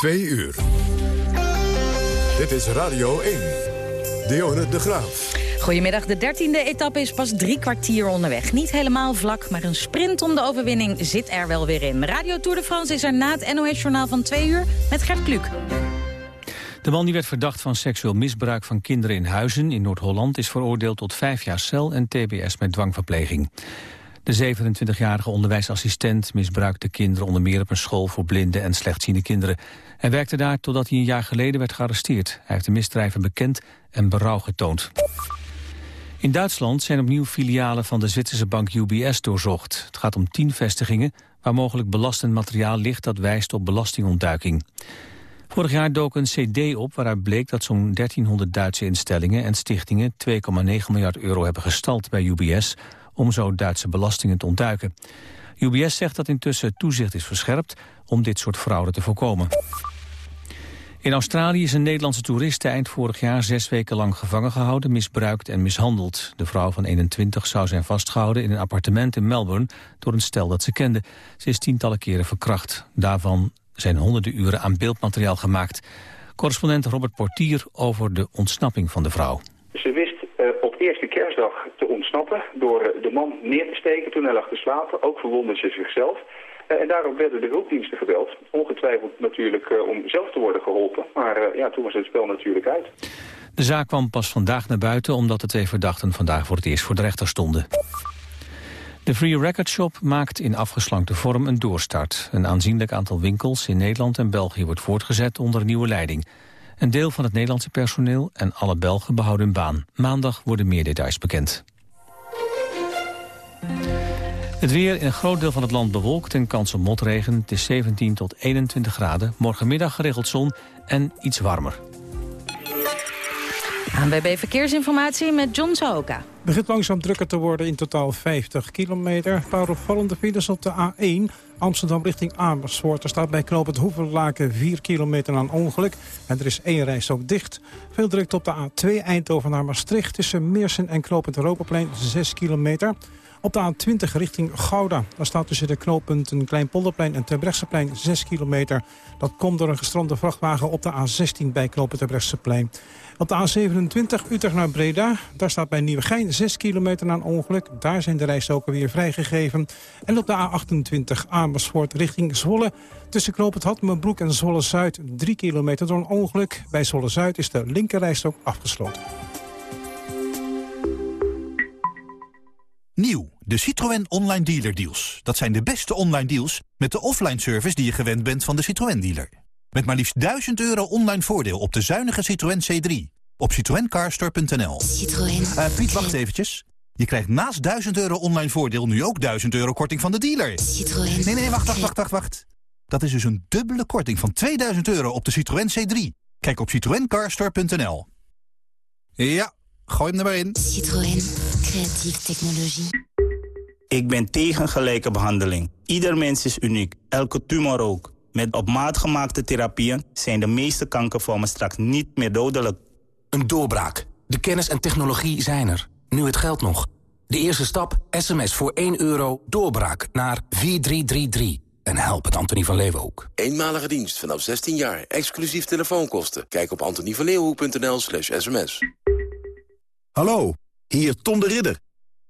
Twee uur. Dit is Radio 1. Dionne de Graaf. Goedemiddag, de dertiende etappe is pas drie kwartier onderweg. Niet helemaal vlak, maar een sprint om de overwinning zit er wel weer in. Radio Tour de France is er na het NOS-journaal van twee uur met Gert Kluk. De man die werd verdacht van seksueel misbruik van kinderen in Huizen in Noord-Holland... is veroordeeld tot vijf jaar cel en tbs met dwangverpleging. De 27-jarige onderwijsassistent misbruikte kinderen onder meer op een school voor blinde en slechtziende kinderen. Hij werkte daar totdat hij een jaar geleden werd gearresteerd. Hij heeft de misdrijven bekend en berouw getoond. In Duitsland zijn opnieuw filialen van de Zwitserse bank UBS doorzocht. Het gaat om tien vestigingen waar mogelijk belastend materiaal ligt dat wijst op belastingontduiking. Vorig jaar dook een cd op waaruit bleek dat zo'n 1300 Duitse instellingen en stichtingen 2,9 miljard euro hebben gestald bij UBS om zo Duitse belastingen te ontduiken. UBS zegt dat intussen toezicht is verscherpt om dit soort fraude te voorkomen. In Australië is een Nederlandse toeriste eind vorig jaar zes weken lang gevangen gehouden, misbruikt en mishandeld. De vrouw van 21 zou zijn vastgehouden in een appartement in Melbourne door een stel dat ze kende. Ze is tientallen keren verkracht. Daarvan zijn honderden uren aan beeldmateriaal gemaakt. Correspondent Robert Portier over de ontsnapping van de vrouw. Eerste kerstdag te ontsnappen door uh, de man neer te steken toen hij lag te slapen. Ook verwondde ze zichzelf. Uh, en daarop werden de hulpdiensten gebeld. Ongetwijfeld natuurlijk om zelf te worden geholpen. Maar ja, toen was het spel natuurlijk uit. De zaak kwam pas vandaag naar buiten omdat de twee verdachten vandaag voor het eerst voor de rechter stonden. De Free Record Shop maakt in afgeslankte vorm een doorstart. Een aanzienlijk aantal winkels in Nederland en België wordt voortgezet onder nieuwe leiding. Een deel van het Nederlandse personeel en alle Belgen behouden hun baan. Maandag worden meer details bekend. Het weer in een groot deel van het land bewolkt en kans op motregen. Het is 17 tot 21 graden. Morgenmiddag geregeld zon en iets warmer. ANWB Verkeersinformatie met John Sahoka. begint langzaam drukker te worden, in totaal 50 kilometer. Een paar opvallende files op de A1. Amsterdam richting Amersfoort. Er staat bij knooppunt Hoevenlaken 4 kilometer aan ongeluk. En er is één reis ook dicht. Veel drukte op de A2 Eindhoven naar Maastricht. Tussen Meersen en knooppunt Europaplein 6 kilometer. Op de A20 richting Gouda. Daar staat tussen de knooppunten Kleinpolderplein en Terbrechtseplein 6 kilometer. Dat komt door een gestrande vrachtwagen op de A16 bij knooppunt Terbrechtseplein. Op de A27 Utrecht naar Breda. Daar staat bij Nieuwegein 6 kilometer na een ongeluk. Daar zijn de rijstoken weer vrijgegeven. En op de A28 Amersfoort richting Zwolle. Tussen knooppunt Hatmenbroek en Zwolle-Zuid 3 kilometer door een ongeluk. Bij Zwolle-Zuid is de linkerrijstok afgesloten. Nieuw, de Citroën Online Dealer Deals. Dat zijn de beste online deals met de offline service die je gewend bent van de Citroën dealer. Met maar liefst 1000 euro online voordeel op de zuinige Citroën C3. Op citroencarstore.nl. Citroën. Uh, Piet, wacht eventjes. Je krijgt naast 1000 euro online voordeel nu ook 1000 euro korting van de dealer. Citroën. Nee, nee, wacht, wacht, wacht, wacht, wacht. Dat is dus een dubbele korting van 2000 euro op de Citroën C3. Kijk op citroencarstore.nl. Ja, gooi hem er maar in. Citroën. Creatieve technologie. Ik ben tegen gelijke behandeling. Ieder mens is uniek, elke tumor ook. Met op maat gemaakte therapieën zijn de meeste kankervormen straks niet meer dodelijk. Een doorbraak. De kennis en technologie zijn er. Nu het geld nog. De eerste stap, sms voor 1 euro, doorbraak naar 4333. En help het Antonie van Leeuwenhoek. Eenmalige dienst vanaf 16 jaar, exclusief telefoonkosten. Kijk op antonievanleeuwenhoek.nl slash sms. Hallo, hier Tom de Ridder.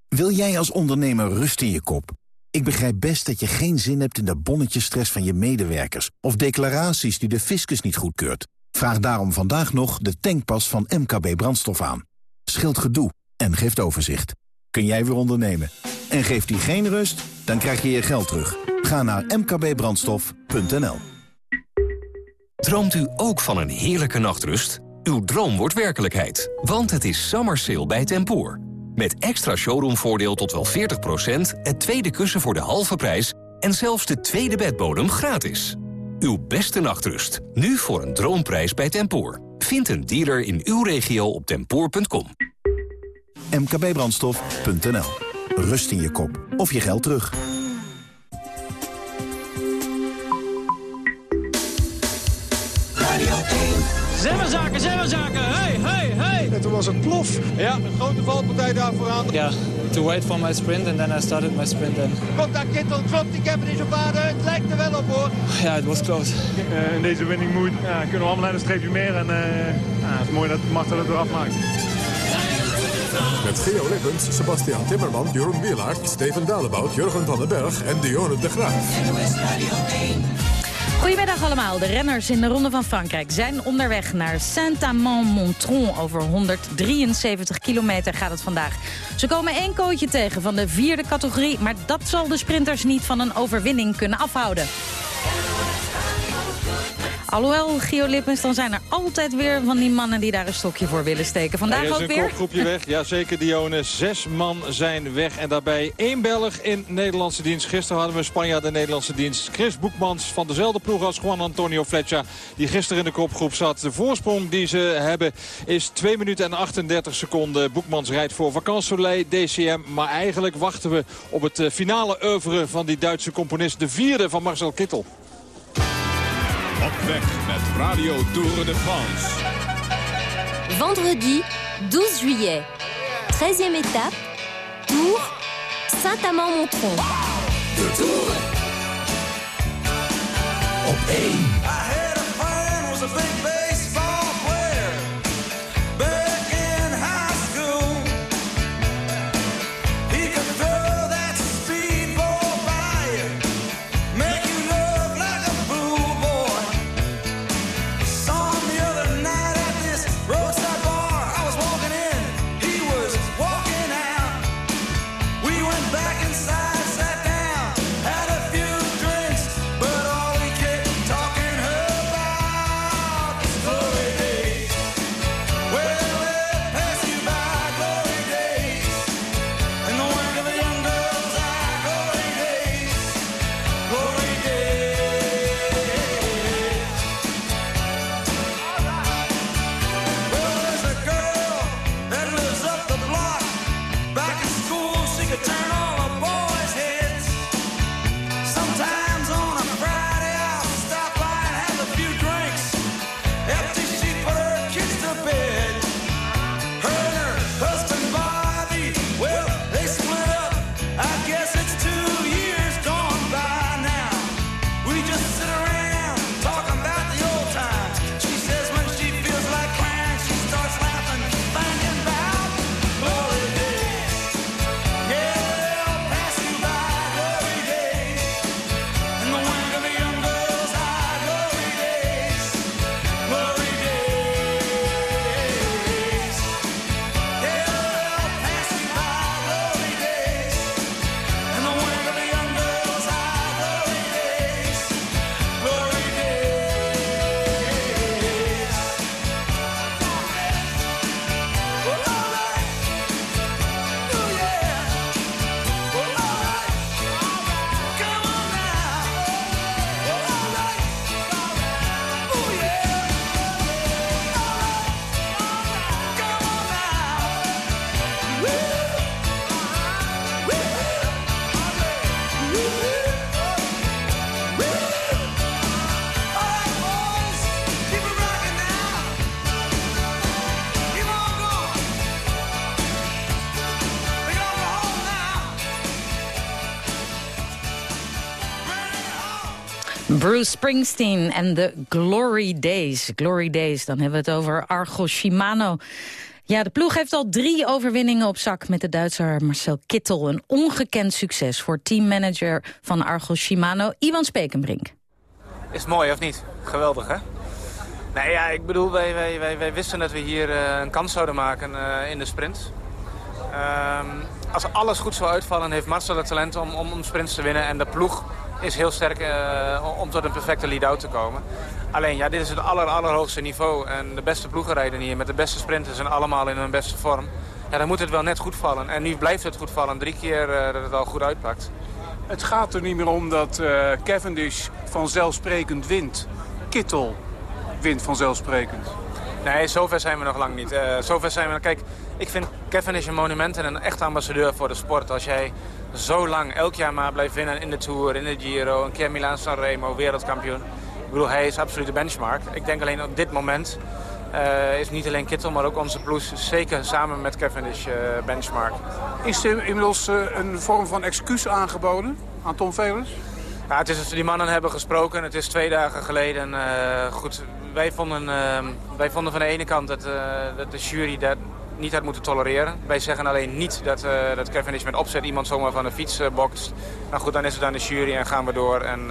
Wil jij als ondernemer rust in je kop? Ik begrijp best dat je geen zin hebt in de bonnetjesstress van je medewerkers... of declaraties die de fiscus niet goedkeurt. Vraag daarom vandaag nog de tankpas van MKB Brandstof aan. Scheelt gedoe en geeft overzicht. Kun jij weer ondernemen? En geeft die geen rust? Dan krijg je je geld terug. Ga naar mkbbrandstof.nl Droomt u ook van een heerlijke nachtrust? Uw droom wordt werkelijkheid, want het is summer sale bij Tempoor. Met extra showroomvoordeel tot wel 40%, het tweede kussen voor de halve prijs... en zelfs de tweede bedbodem gratis. Uw beste nachtrust, nu voor een droomprijs bij Tempoor. Vind een dealer in uw regio op tempoor.com. mkbbrandstof.nl Rust in je kop of je geld terug. Zemmerzaken, Zemmerzaken, hey, hey, hey. En toen was het plof. Ja, een grote valpartij daar vooraan. Ja, to wait for my sprint and then I started my sprint then. Komt daar Kittel, klopt die op aarde? Het lijkt er wel op hoor. Ja, het was close. Uh, in deze winning mood ja, kunnen we allemaal naar een streepje meer. En uh, ja, het is mooi dat Marta het eraf maakt. Met Geo Lippens, Sebastian Timmerman, Jeroen Wielaert, Steven Dalebout, Jurgen van den Berg en Dionne de Graaf. Goedemiddag allemaal. De renners in de Ronde van Frankrijk zijn onderweg naar Saint-Amand-Montron. Over 173 kilometer gaat het vandaag. Ze komen één kootje tegen van de vierde categorie... maar dat zal de sprinters niet van een overwinning kunnen afhouden. Alhoewel, Gio Lippens, dan zijn er altijd weer van die mannen die daar een stokje voor willen steken. Vandaag er ook weer. een kopgroepje weg. Ja, zeker Dione. Zes man zijn weg. En daarbij één Belg in Nederlandse dienst. Gisteren hadden we Spanjaard in Nederlandse dienst. Chris Boekmans van dezelfde ploeg als Juan Antonio Fletcher. Die gisteren in de kopgroep zat. De voorsprong die ze hebben is 2 minuten en 38 seconden. Boekmans rijdt voor Vacances Soleil, DCM. Maar eigenlijk wachten we op het eh, finale oeuvre van die Duitse componist. De vierde van Marcel Kittel. Op weg met Radio Tour de France. Vendredi 12 juillet. 13e étape. Tour Saint-Amand-Montron. De Tour. Op 1. Bruce Springsteen en de Glory Days. Glory Days, dan hebben we het over Argo Shimano. Ja, de ploeg heeft al drie overwinningen op zak met de Duitser Marcel Kittel. Een ongekend succes voor teammanager van Argo Shimano, Iwan Spekenbrink. Is mooi, of niet? Geweldig, hè? Nee, ja, ik bedoel, wij, wij, wij, wij wisten dat we hier uh, een kans zouden maken uh, in de sprint. Uh, als alles goed zou uitvallen, heeft Marcel het talent om, om, om sprints te winnen. En de ploeg is heel sterk uh, om tot een perfecte lead-out te komen. Alleen, ja, dit is het aller, allerhoogste niveau. En de beste ploegen rijden hier met de beste sprinters en allemaal in hun beste vorm. Ja, dan moet het wel net goed vallen. En nu blijft het goed vallen. Drie keer uh, dat het al goed uitpakt. Het gaat er niet meer om dat uh, Cavendish vanzelfsprekend wint. Kittel wint vanzelfsprekend. Nee, zover zijn we nog lang niet. Uh, zover zijn we... Kijk, ik vind Cavendish een monument en een echt ambassadeur voor de sport. Als jij zo lang elk jaar maar blijft winnen in de Tour, in de Giro, een keer Milaan Sanremo, wereldkampioen. Ik bedoel, hij is absoluut de benchmark. Ik denk alleen op dit moment uh, is niet alleen Kittel, maar ook onze ploeg. Zeker samen met Cavendish uh, benchmark. Is er inmiddels een vorm van excuus aangeboden aan Tom Velers? Ja, het is, die mannen hebben gesproken. Het is twee dagen geleden. goed, wij vonden, wij vonden van de ene kant dat, dat de jury dat niet had moeten tolereren. Wij zeggen alleen niet dat, dat Cavendish met opzet iemand zomaar van de fiets bokst. Nou goed, dan is het aan de jury en gaan we door. En,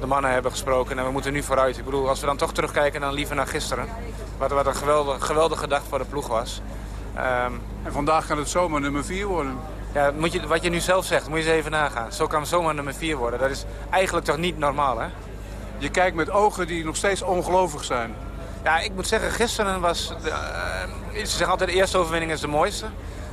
de mannen hebben gesproken en we moeten nu vooruit. Ik bedoel, als we dan toch terugkijken, dan liever naar gisteren. Wat, wat een geweldige, geweldige dag voor de ploeg was. Um, en vandaag kan het zomaar nummer 4 worden. Ja, moet je, wat je nu zelf zegt, moet je eens even nagaan. Zo kan zomaar nummer 4 worden. Dat is eigenlijk toch niet normaal, hè? Je kijkt met ogen die nog steeds ongelovig zijn. Ja, ik moet zeggen, gisteren was... De, uh, ze zeggen altijd de eerste overwinning is de mooiste.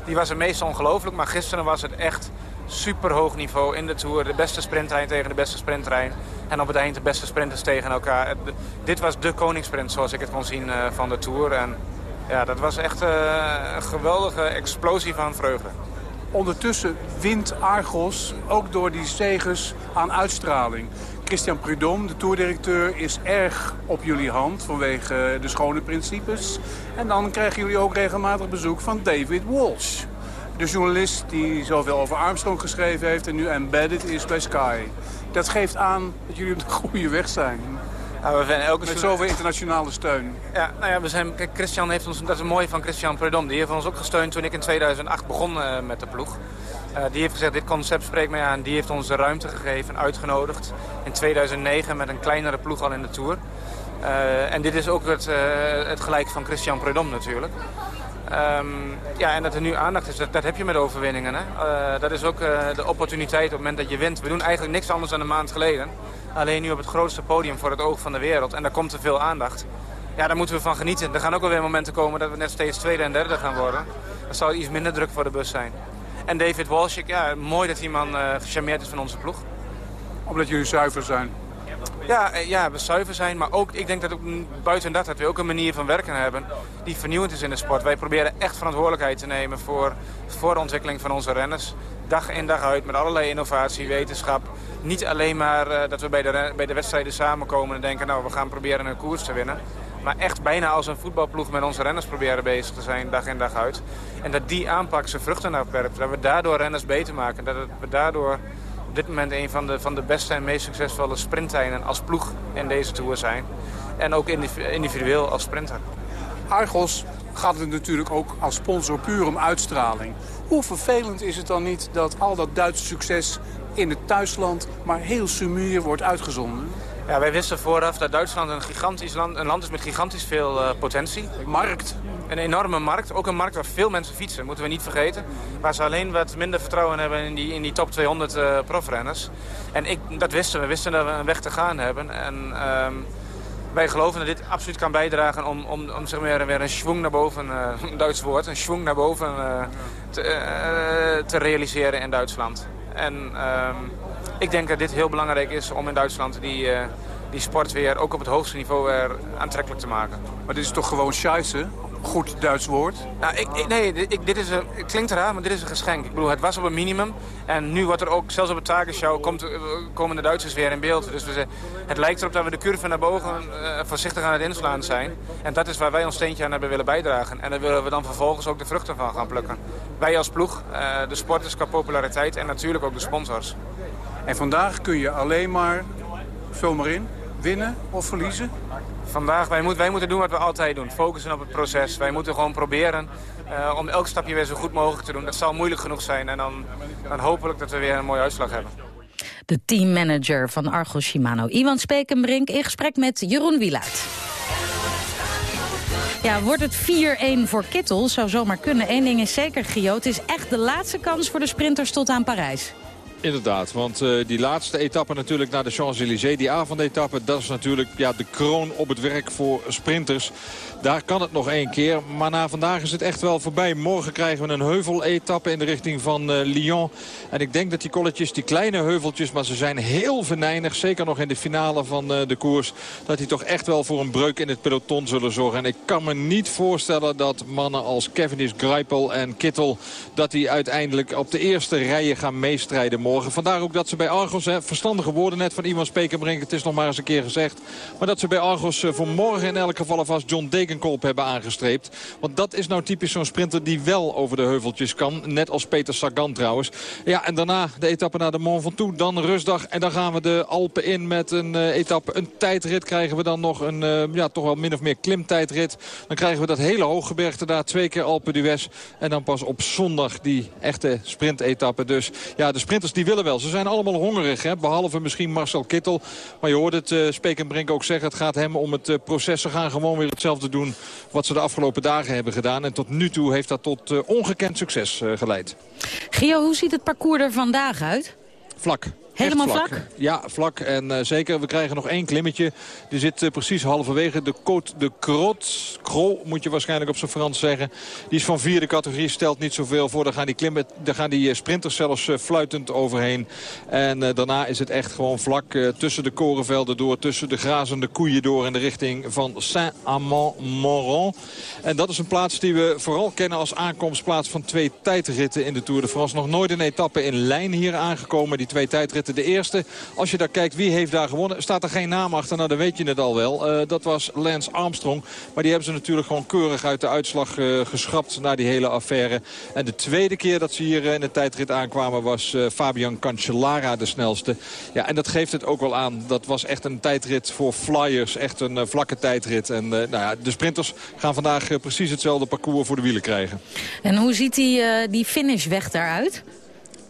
Die was het meest ongelooflijk, maar gisteren was het echt super hoog niveau in de Tour. De beste sprinttrein tegen de beste sprinttrein. En op het eind de beste sprinters tegen elkaar. Dit was de koningssprint zoals ik het kon zien uh, van de Tour. En ja, dat was echt uh, een geweldige explosie van vreugde. Ondertussen wint Argos ook door die zegens aan uitstraling. Christian Prudhomme, de toerdirecteur, is erg op jullie hand vanwege de schone principes. En dan krijgen jullie ook regelmatig bezoek van David Walsh de journalist die zoveel over Armstrong geschreven heeft... en nu embedded is bij Sky. Dat geeft aan dat jullie op de goede weg zijn. Nou, we elke Met zoveel internationale steun. Ja, nou ja, we zijn, kijk, Christian heeft ons, dat is het mooie van Christian Predom. Die heeft ons ook gesteund toen ik in 2008 begon uh, met de ploeg. Uh, die heeft gezegd, dit concept spreekt mij aan. Die heeft ons de ruimte gegeven, uitgenodigd. In 2009 met een kleinere ploeg al in de Tour. Uh, en dit is ook het, het gelijk van Christian Predom natuurlijk. Um, ja, en dat er nu aandacht is, dat, heb je met overwinningen. Hè? Uh, dat is ook uh, de opportuniteit op het moment dat je wint. We doen eigenlijk niks anders dan een maand geleden. Alleen nu op het grootste podium voor het oog van de wereld. En daar komt te veel aandacht. Ja, daar moeten we van genieten. Er gaan ook wel weer momenten komen dat we net steeds tweede en derde gaan worden. Dan zal iets minder druk voor de bus zijn. En David Walsh, ja, mooi dat die man uh, gecharmeerd is van onze ploeg. Omdat jullie zuiver zijn. Ja, eh, ja, we zuiver zijn, maar ook, ik denk dat ook buiten dat, dat we ook een manier van werken hebben die vernieuwend is in de sport. Wij proberen echt verantwoordelijkheid te nemen voor, voor de ontwikkeling van onze renners. Dag in dag uit, met allerlei innovatie, wetenschap. Niet alleen maar uh, dat we bij de, bij de wedstrijden samenkomen en denken, nou, we gaan proberen een koers te winnen. Maar echt bijna als een voetbalploeg met onze renners proberen bezig te zijn, dag in dag uit. En dat die aanpak zijn vruchten afwerpt. Dat we daardoor renners beter maken. Dat we daardoor op dit moment een van de, van de beste en meest succesvolle sprinttijden als ploeg in deze Tour zijn. En ook individueel als sprinter. Argos gaat het natuurlijk ook als sponsor puur om uitstraling. Hoe vervelend is het dan niet dat al dat Duitse succes in het thuisland maar heel sumier wordt uitgezonden? Ja, wij wisten vooraf dat Duitsland een, gigantisch land, een land is met gigantisch veel uh, potentie. Markt. Een enorme markt. Ook een markt waar veel mensen fietsen, moeten we niet vergeten. Waar ze alleen wat minder vertrouwen hebben in die, in die top 200 uh, eh, profrenners. En ik, dat wisten we. We wisten dat we een weg te gaan hebben. En um, wij geloven dat dit absoluut kan bijdragen om, om, om zeg maar, weer een schwung naar boven, uh, een Duits woord, een schwung naar boven te, te, realiseren in Duitsland. En um, ik denk dat dit heel belangrijk is om in Duitsland die, uh, die sport weer ook op het hoogste niveau weer aantrekkelijk te maken. Maar dit is toch gewoon scheisse? Goed Duits woord? Nou, ik, ik, nee, ik, dit is een, het klinkt raar, maar dit is een geschenk. Ik bedoel, het was op een minimum. En nu wordt er ook, zelfs op het Tagenshow, komt, komen de Duitsers weer in beeld. Dus we, het lijkt erop dat we de curve naar boven uh, voorzichtig aan het inslaan zijn. En dat is waar wij ons steentje aan hebben willen bijdragen. En daar willen we dan vervolgens ook de vruchten van gaan plukken. Wij als ploeg, uh, de sporters qua populariteit en natuurlijk ook de sponsors. En vandaag kun je alleen maar, vul maar in, winnen of verliezen? Vandaag, wij, moet, wij moeten doen wat we altijd doen. Focussen op het proces. Wij moeten gewoon proberen uh, om elk stapje weer zo goed mogelijk te doen. Dat zal moeilijk genoeg zijn. En dan, dan hopelijk dat we weer een mooie uitslag hebben. De teammanager van Argos Shimano, Iwan Spekenbrink... in gesprek met Jeroen Wielaert. Ja, wordt het 4-1 voor Kittel? Zou zomaar kunnen. Eén ding is zeker, Gio. Het is echt de laatste kans voor de sprinters tot aan Parijs. Inderdaad, want uh, die laatste etappe natuurlijk naar de Champs-Élysées, die avondetappe, dat is natuurlijk ja, de kroon op het werk voor sprinters. Daar kan het nog één keer. Maar na vandaag is het echt wel voorbij. Morgen krijgen we een heuveletappe in de richting van uh, Lyon. En ik denk dat die kolletjes, die kleine heuveltjes... maar ze zijn heel venijnig, zeker nog in de finale van uh, de koers... dat die toch echt wel voor een breuk in het peloton zullen zorgen. En ik kan me niet voorstellen dat mannen als Cavendish, Greipel en Kittel... dat die uiteindelijk op de eerste rijen gaan meestrijden morgen. Vandaar ook dat ze bij Argos, hè, verstandige woorden net van Iwan Spekenbrink. Het is nog maar eens een keer gezegd. Maar dat ze bij Argos voor morgen in elk geval alvast John Degenkolb hebben aangestreept. Want dat is nou typisch zo'n sprinter die wel over de heuveltjes kan. Net als Peter Sagan trouwens. Ja, en daarna de etappe naar de Mont Ventoux. Dan rustdag. En dan gaan we de Alpen in met een uh, etappe. Een tijdrit krijgen we dan nog. Een uh, ja, toch wel min of meer klimtijdrit. Dan krijgen we dat hele hooggebergte daar. Twee keer Alpen d'Huez. En dan pas op zondag die echte sprintetappe. Dus ja, de sprinters die willen wel. Ze zijn allemaal hongerig. Hè? Behalve misschien Marcel Kittel. Maar je hoort het uh, Spekenbrink ook zeggen. Het gaat hem om het proces. Ze gaan gewoon weer hetzelfde doen wat ze de afgelopen dagen hebben gedaan. En tot nu toe heeft dat tot ongekend succes geleid. Gio, hoe ziet het parcours er vandaag uit? Vlak. Helemaal vlak. vlak. Ja, vlak. En uh, zeker, we krijgen nog één klimmetje. Die zit uh, precies halverwege. De Côte de Crot. Cro moet je waarschijnlijk op zijn Frans zeggen. Die is van vierde categorie, stelt niet zoveel voor. Daar gaan die, klimmen, daar gaan die sprinters zelfs uh, fluitend overheen. En daarna is het echt gewoon vlak tussen de korenvelden door. Tussen de grazende koeien door in de richting van Saint-Amand-Moron. En dat is een plaats die we vooral kennen als aankomstplaats van twee tijdritten in de Tour de France. Nog nooit een etappe in lijn hier aangekomen. Die twee tijdritten de eerste. Als je daar kijkt wie heeft daar gewonnen, staat er geen naam achter. Nou, dan weet je het al wel. Uh, dat was Lance Armstrong. Maar die hebben ze natuurlijk gewoon keurig uit de uitslag uh, geschrapt na die hele affaire. En de tweede keer dat ze hier in de tijdrit aankwamen was Fabian Cancellara de snelste. Ja, en dat geeft het ook wel aan. Dat was echt een tijdrit voor flyers. Echt een vlakke tijdrit. En nou ja, de sprinters gaan vandaag precies hetzelfde parcours voor de wielen krijgen. En hoe ziet die, die finishweg daaruit?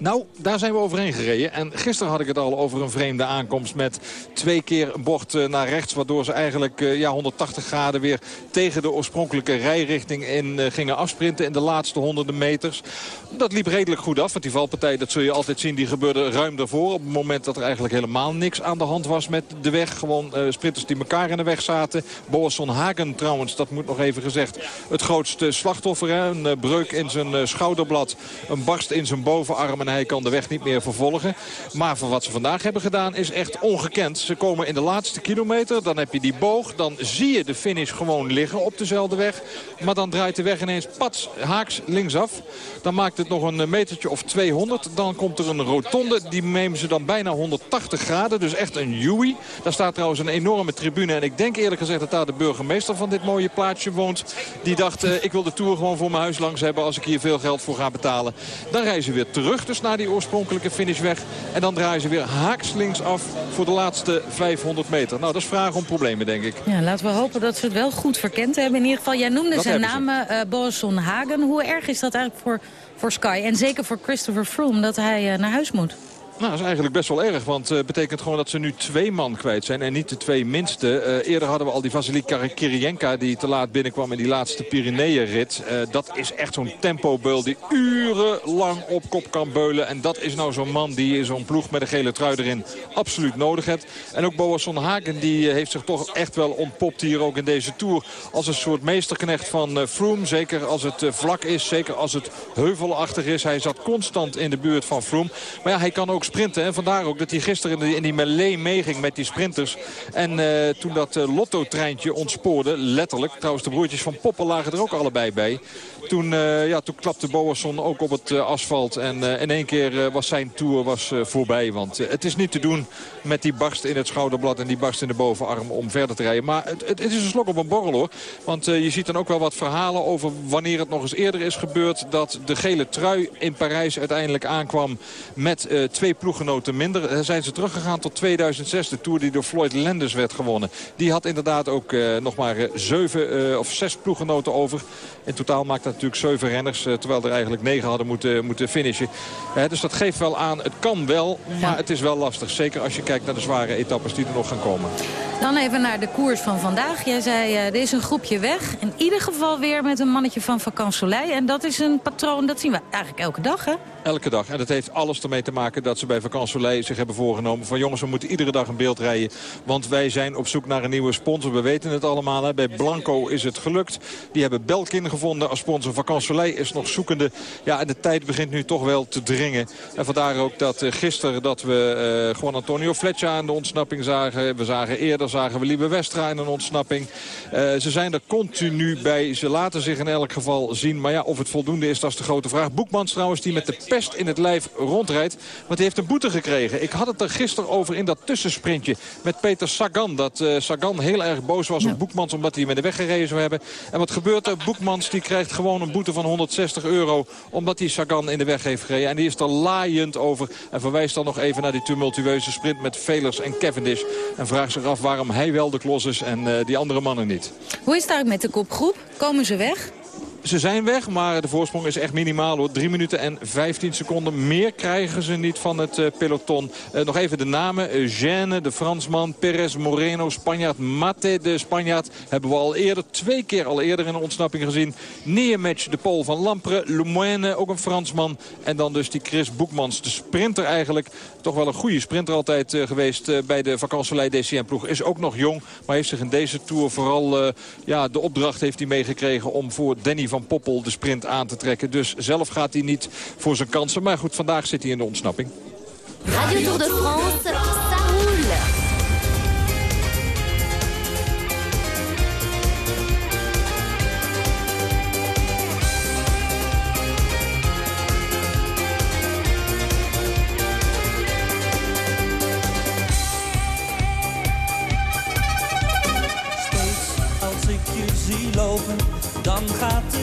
Nou, daar zijn we overheen gereden. En gisteren had ik het al over een vreemde aankomst met twee keer een bocht naar rechts. Waardoor ze eigenlijk ja, 180 graden weer tegen de oorspronkelijke rijrichting in gingen afsprinten in de laatste honderden meters. Dat liep redelijk goed af, want die valpartij, dat zul je altijd zien, die gebeurde ruim daarvoor. Op het moment dat er eigenlijk helemaal niks aan de hand was met de weg. Gewoon uh, sprinters die elkaar in de weg zaten. Boasson Hagen trouwens, dat moet nog even gezegd, het grootste slachtoffer. Hè? Een breuk in zijn schouderblad, een barst in zijn bovenarm en hij kan de weg niet meer vervolgen. Maar voor wat ze vandaag hebben gedaan is echt ongekend. Ze komen in de laatste kilometer, dan heb je die boog. Dan zie je de finish gewoon liggen op dezelfde weg. Maar dan draait de weg ineens pats haaks linksaf. Dan maakt het nog een metertje of 200. Dan komt er een rotonde. Die nemen ze dan bijna 180 graden. Dus echt een Huey. Daar staat trouwens een enorme tribune. En ik denk eerlijk gezegd dat daar de burgemeester van dit mooie plaatsje woont. Die dacht, uh, ik wil de Tour gewoon voor mijn huis langs hebben als ik hier veel geld voor ga betalen. Dan reizen ze weer terug dus naar die oorspronkelijke finishweg. En dan draaien ze weer haaks links af voor de laatste 500 meter. Nou, dat is vragen om problemen, denk ik. Ja, laten we hopen dat ze het wel goed verkend hebben. In ieder geval, jij noemde Dat zijn naam uh, Boasson Hagen. Hoe erg is dat eigenlijk voor, voor Sky? En zeker voor Christopher Froome dat hij uh, naar huis moet. Nou, dat is eigenlijk best wel erg, want het uh, betekent gewoon dat ze nu twee man kwijt zijn en niet de twee minste. Uh, eerder hadden we al die Vasily Kirienka die te laat binnenkwam in die laatste Pyreneeënrit. Uh, dat is echt zo'n tempobeul die urenlang op kop kan beulen. En dat is nou zo'n man die zo'n ploeg met een gele trui erin absoluut nodig heeft. En ook Boasson Hagen die heeft zich toch echt wel ontpopt hier ook in deze Tour. Als een soort meesterknecht van Froome. Zeker als het vlak is, zeker als het heuvelachtig is. Hij zat constant in de buurt van Froome. Maar ja, hij kan ook sprinten. En vandaar ook dat hij gisteren in die, in die melee meeging met die sprinters. En uh, toen dat uh, Lotto-treintje ontspoorde, letterlijk. Trouwens, de broertjes van Poppen lagen er ook allebei bij. Toen, uh, ja, toen klapte Boasson ook op het asfalt. En in één keer was zijn tour was, voorbij. Want het is niet te doen met die barst in het schouderblad en die barst in de bovenarm om verder te rijden. Maar het, het, is een slok op een borrel hoor. Want je ziet dan ook wel wat verhalen over wanneer het nog eens eerder is gebeurd. Dat de gele trui in Parijs uiteindelijk aankwam met twee ploeggenoten minder. Zijn ze teruggegaan tot 2006, de Tour die door Floyd Landers werd gewonnen. Die had inderdaad ook nog maar zeven of zes ploeggenoten over. In totaal maakt dat natuurlijk zeven renners, terwijl er eigenlijk negen hadden moeten, moeten finishen. dus dat geeft wel aan, het kan wel, maar het is wel lastig. Zeker als je kijkt naar de zware etappes die er nog gaan komen. Dan even naar de koers van vandaag. Jij zei, er is een groepje weg. In ieder geval weer met een mannetje van Vakant Soleil. En dat is een patroon, dat zien we eigenlijk elke dag, hè? Elke dag. En dat heeft alles ermee te maken dat ze bij Vakant Soleil zich hebben voorgenomen. Van jongens, we moeten iedere dag een beeld rijden. Want wij zijn op zoek naar een nieuwe sponsor. We weten het allemaal. Hè. Bij Blanco is het gelukt. Die hebben Belkin gevonden als sponsor. Vakant Soleil is nog zoekende. Ja, en de tijd begint nu toch wel te dringen. En vandaar ook dat uh, gisteren dat we uh, Juan Antonio Fletcher aan de ontsnapping zagen. We zagen eerder zagen we Liebe Westra in een ontsnapping. Uh, ze zijn er continu bij. Ze laten zich in elk geval zien. Maar ja, of het voldoende is, dat is de grote vraag. Boekmans trouwens, die met de pest in het lijf rondrijdt. Want hij heeft een boete gekregen. Ik had het er gisteren over in dat tussensprintje met Peter Sagan. Dat uh, Sagan heel erg boos was op Boekmans omdat hij hem in de weg gereden zou hebben. En wat gebeurt er? Boekmans die krijgt gewoon een boete van 160 euro. Omdat hij Sagan in de weg heeft gereden. En die is er laaiend over. En verwijst dan nog even naar die tumultueuze sprint met Velers en Cavendish. En vraagt zich af waarom hij wel de klos is en uh, die andere mannen niet. Hoe is het eigenlijk met de kopgroep? Komen ze weg? Ze zijn weg, maar de voorsprong is echt minimaal. Hoor. 3 minuten en 15 seconden. Meer krijgen ze niet van het uh, peloton. Uh, nog even de namen. Eugène, de Fransman. Perez, Moreno, Spanjaard. Mate, de Spanjaard. Hebben we al eerder, twee keer al eerder in een ontsnapping gezien. Neermatch, de Pool van Lampre. Lemoine, ook een Fransman. En dan dus die Chris Boekmans, de sprinter eigenlijk. Toch wel een goede sprinter altijd geweest bij de Vacansoleil DCM-ploeg. Is ook nog jong, maar heeft zich in deze Tour vooral... ja, de opdracht heeft hij meegekregen om voor Danny van Poppel de sprint aan te trekken. Dus zelf gaat hij niet voor zijn kansen. Maar goed, vandaag zit hij in de ontsnapping. Radio Tour de France, ça roule. als ik je zie lopen, dan gaat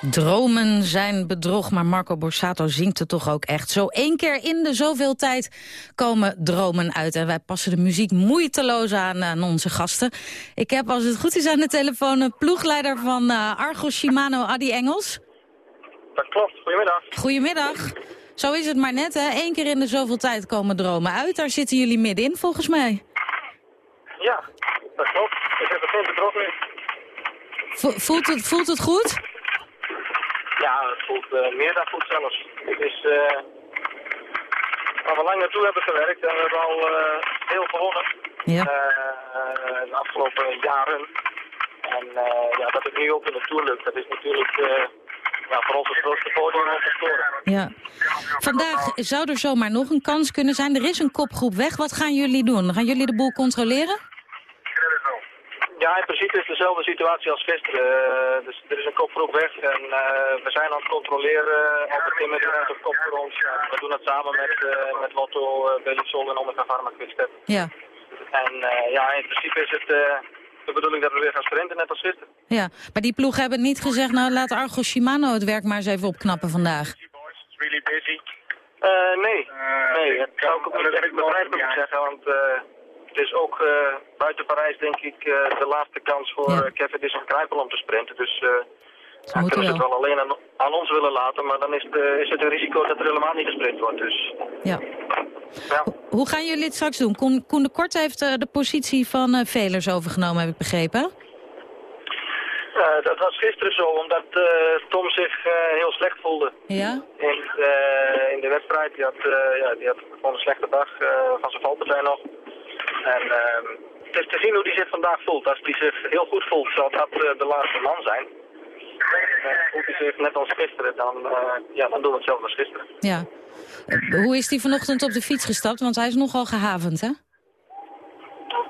dromen zijn bedrog, maar Marco Borsato zingt het toch ook echt. Zo één keer in de zoveel tijd komen dromen uit. En wij passen de muziek moeiteloos aan aan onze gasten. Ik heb, als het goed is, aan de telefoon... een ploegleider van uh, Argo Shimano, Adi Engels. Dat klopt. Goedemiddag. Goedemiddag. Zo is het maar net, hè? Eén keer in de zoveel tijd komen dromen uit. Daar zitten jullie middenin, volgens mij. Ja, dat klopt. Ik heb het goed betrokken nu. Voelt het, voelt het goed? Ja, het voelt uh, meer dan goed zelfs. Het is uh, waar we lang naartoe hebben gewerkt en we hebben al uh, veel gewonnen ja. de afgelopen jaren. En ja, dat het nu ook in de Tour lukt, dat is natuurlijk ja, voor ons het grootste podium om te scoren. Ja. Vandaag zou er zomaar nog een kans kunnen zijn. Er is een kopgroep weg. Wat gaan jullie doen? Gaan jullie de boel controleren? Ja, in principe is het dezelfde situatie als gisteren. Uh, dus er is een kopgroep weg en uh, we zijn aan het controleren. Uh, altijd met een kop voor ons. we doen het samen met, met Lotto, Belisol en Omega Pharma Quickstep. Ja. En ja, in principe is het de bedoeling dat we weer gaan sprinten, net als gisteren. Ja, maar die ploeg hebben niet gezegd, nou laat Argo Shimano het werk maar eens even opknappen vandaag. Really busy. nee, nee, dat zou ik ook niet echt begrijpelijk zeggen, want het is ook uh, buiten Parijs denk ik uh, de laatste kans voor ja. uh, Cavendish en Kruipel om te sprinten. Dus dan kunnen ze het wel alleen aan, aan, ons willen laten, maar dan is het, is het een risico dat er helemaal niet gesprint wordt. Dus. Ja. ja. Hoe gaan jullie het straks doen? Koen, Koen de Kort heeft de positie van Velers overgenomen, heb ik begrepen. dat was gisteren zo, omdat Tom zich heel slecht voelde. Ja? In, in de wedstrijd. Die had, ja, die had gewoon een slechte dag van zijn valpartij nog. En uh, het is te zien hoe hij zich vandaag voelt. Als hij zich heel goed voelt, zal dat uh, de laatste man zijn. Uh, voelt hij zich net als gisteren, dan, uh, ja, dan doen we hetzelfde als gisteren. Ja. hoe is hij vanochtend op de fiets gestapt? Want hij is nogal gehavend, hè?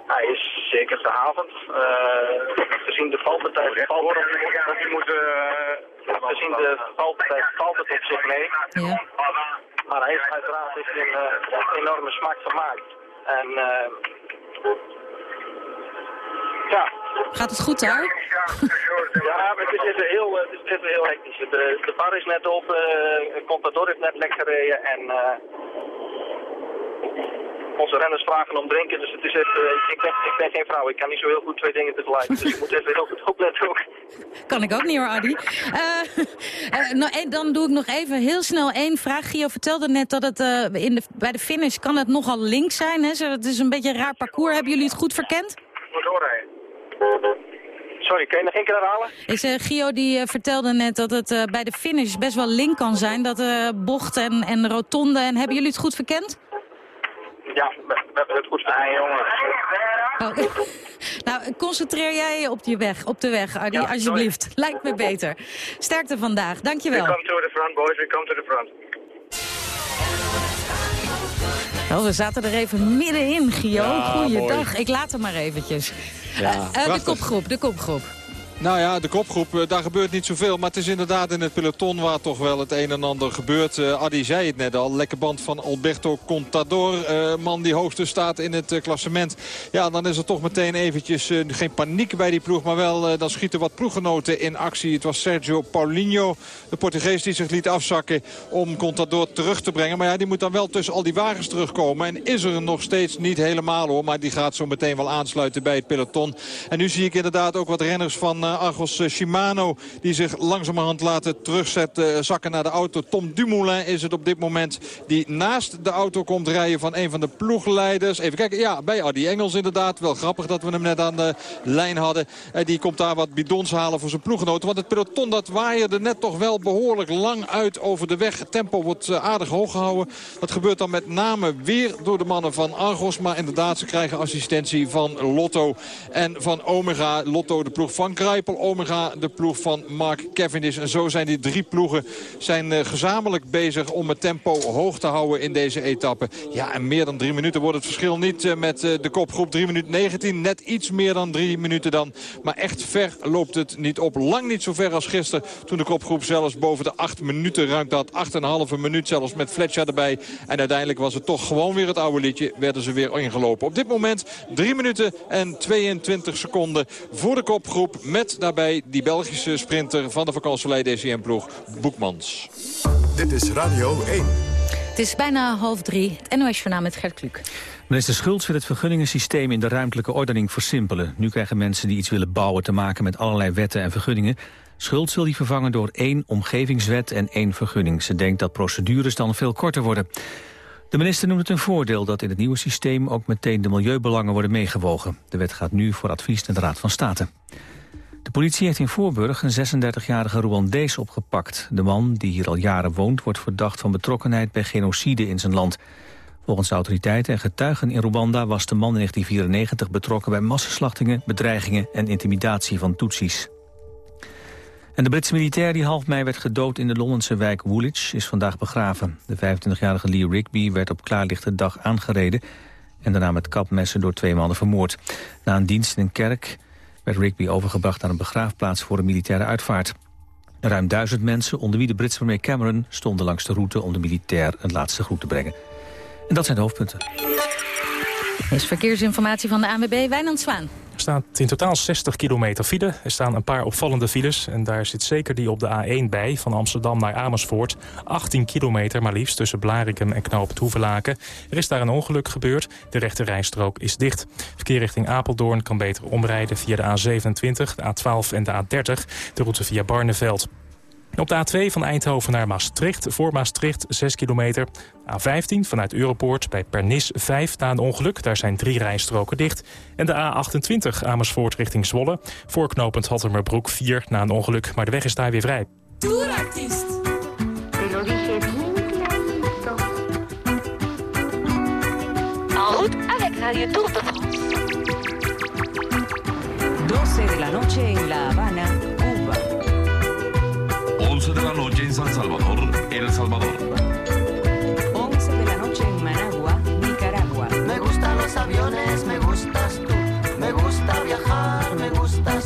Hij is zeker gehavend. gezien de valpartij valt het gezien de valpartij valt het op zich mee. Ja. Maar hij heeft uiteraard is een, een enorme smaak gemaakt. En uh, ja. Gaat het goed daar? ja, maar het is even heel, het is even heel hectisch. De, de bar is net open, uh, Contador heeft net lekker gereden en uh, onze renners vragen om drinken. Dus het is even, ik, ben, ik ben geen vrouw, ik kan niet zo heel goed twee dingen tegelijk. Dus ik moet even heel goed opletten ook. Kan ik ook niet hoor, Adi. Uh, nou, dan doe ik nog even heel snel één vraag. Gio vertelde net dat het in de, bij de finish kan het nogal links zijn. Hè? Het is een beetje een raar parcours. Hebben jullie het goed verkend? Moet doorrijden. Sorry, kun je nog één keer herhalen? Ik zeg, Gio die uh, vertelde net dat het uh, bij de finish best wel link kan zijn. Dat uh, bocht en, en rotonde. En hebben jullie het goed verkend? Ja, we, we hebben het goed verkend. Ah, jongen. Oh. nou, concentreer jij je op, je weg, op de weg, Ardi, ja, alsjeblieft. Sorry. Lijkt me beter. Sterkte vandaag, dankjewel. We come to the front, boys. We come to the front. Oh, we zaten er even middenin, Gio. Ja, Goeiedag. Ik laat hem maar eventjes. Ja, uh, de kopgroep, de kopgroep. Nou ja, de kopgroep, uh, daar gebeurt niet zoveel. Maar het is inderdaad in het peloton waar toch wel het een en ander gebeurt. Uh, Adi zei het net al, lekker band van Alberto Contador. Uh, man die hoogste staat in het klassement. Ja, dan is er toch meteen eventjes geen paniek bij die ploeg. Maar wel, dan schieten wat ploeggenoten in actie. Het was Sergio Paulinho, de Portugees die zich liet afzakken om Contador terug te brengen. Maar ja, die moet dan wel tussen al die wagens terugkomen. En is er nog steeds niet helemaal hoor. Maar die gaat zo meteen wel aansluiten bij het peloton. En nu zie ik inderdaad ook wat renners van Argos Shimano. Die zich langzamerhand laten terugzetten, zakken naar de auto. Tom Dumoulin is het op dit moment die naast de auto komt rijden van een van de ploegleiders. Even kijken, ja, bij Adi Engels inderdaad. Wel grappig dat we hem net aan de lijn hadden. Die komt daar wat bidons halen voor zijn ploeggenoten. Want het peloton dat waaierde net toch wel behoorlijk lang uit over de weg. Het tempo wordt aardig hoog gehouden. Dat gebeurt dan met name weer door de mannen van Argos. Maar inderdaad, ze krijgen assistentie van Lotto en van Omega. Lotto, de ploeg van Omega, de ploeg van Mark Cavendish. En zo zijn die drie ploegen zijn, uh, gezamenlijk bezig om het tempo hoog te houden in deze etappe. Ja, en meer dan drie minuten wordt het verschil niet uh, met uh, de kopgroep. 3 minuten 19, net iets meer dan drie minuten dan. Maar echt ver loopt het niet op. Lang niet zo ver als gisteren toen de kopgroep zelfs boven de acht minuten ruikt had. 8,5 minuut zelfs met Fletcher erbij. En uiteindelijk was het toch gewoon weer het oude liedje. Werden ze weer ingelopen. Op dit moment 3 minuten en 22 seconden voor de kopgroep met Met daarbij die Belgische sprinter van de vakantieleid DCM-ploeg, Boekmans. Dit is Radio 1. Het is bijna half drie. Het NOS-journaal met Gert Kluk. Minister Schultz wil het vergunningensysteem in de ruimtelijke ordening versimpelen. Nu krijgen mensen die iets willen bouwen te maken met allerlei wetten en vergunningen. Schultz wil die vervangen door één omgevingswet en één vergunning. Ze denkt dat procedures dan veel korter worden. De minister noemt het een voordeel dat in het nieuwe systeem ook meteen de milieubelangen worden meegewogen. De wet gaat nu voor advies naar de Raad van State. De politie heeft in Voorburg een 36-jarige Rwandees opgepakt. De man, die hier al jaren woont, wordt verdacht van betrokkenheid bij genocide in zijn land. Volgens autoriteiten en getuigen in Rwanda was de man in 1994 betrokken bij massaslachtingen, bedreigingen en intimidatie van Tutsis. En de Britse militair die half mei werd gedood in de Londense wijk Woolwich is vandaag begraven. De 25-jarige Lee Rigby werd op klaarlichte dag aangereden en daarna met kapmessen door twee mannen vermoord. Na een dienst in een kerk werd Rigby overgebracht naar een begraafplaats voor een militaire uitvaart. Ruim duizend mensen, onder wie de Britse premier Cameron, stonden langs de route om de militair een laatste groet te brengen. En dat zijn de hoofdpunten. Is verkeersinformatie van de ANWB Wijnand Zwaan. Er staat in totaal 60 kilometer file. Er staan een paar opvallende files. En daar zit zeker die op de A1 bij, van Amsterdam naar Amersfoort. 18 kilometer maar liefst tussen Blarikum en Knoop Hoevelaken. Er is daar een ongeluk gebeurd. De rechte rijstrook is dicht. Verkeer richting Apeldoorn kan beter omrijden via de A27, de A12 en de A30. De route via Barneveld. Op de A2 van Eindhoven naar Maastricht, voor Maastricht 6 kilometer. A15 vanuit Europoort bij Pernis 5 na een ongeluk. Daar zijn drie rijstroken dicht. En de A28 Amersfoort richting Zwolle. Voorknopend Hattemerbroek 4 na een ongeluk. Maar de weg is daar weer vrij. Tourartiest. En route avec Radio Tour de France. 12 de la noche en La Habana. 11 de la noche en San Salvador, El Salvador. 11 de la noche en Managua, Nicaragua. Me gustan los aviones, me gustas tú. Me gusta viajar, me gustas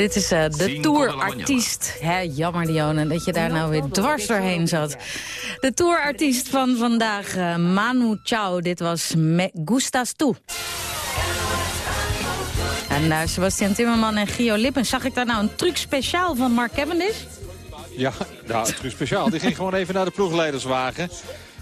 Dit is uh, de tourartiest. Hè, jammer, Dionne, dat je daar nou weer dwars doorheen zat. De tourartiest van vandaag, uh, Manu Chao. Dit was Me Gustas Tu. En uh, Sebastian Timmerman en Gio Lippen. Zag ik daar nou een truc speciaal van Mark Cavendish? Ja, nou, het is speciaal. Die ging gewoon even naar de ploegleiderswagen.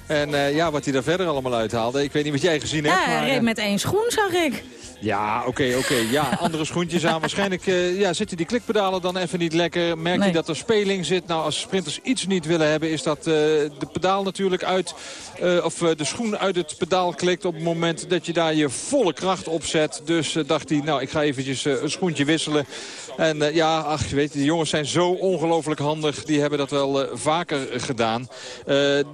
En uh, ja, wat hij daar verder allemaal uithaalde. Ik weet niet wat jij gezien hebt. Ja, hij maar, reed uh, met één schoen, zag ik. Ja, oké, okay, oké. Okay. Ja, andere schoentjes aan. Waarschijnlijk uh, ja, zitten die klikpedalen dan even niet lekker. Merk nee. je dat er speling zit? Nou, als sprinters iets niet willen hebben... is dat uh, de pedaal natuurlijk uit... Uh, of de schoen uit het pedaal klikt op het moment dat je daar je volle kracht op zet. Dus dacht hij, nou, ik ga eventjes een schoentje wisselen. En ja, ach, je weet, die jongens zijn zo ongelooflijk handig. Die hebben dat wel vaker gedaan.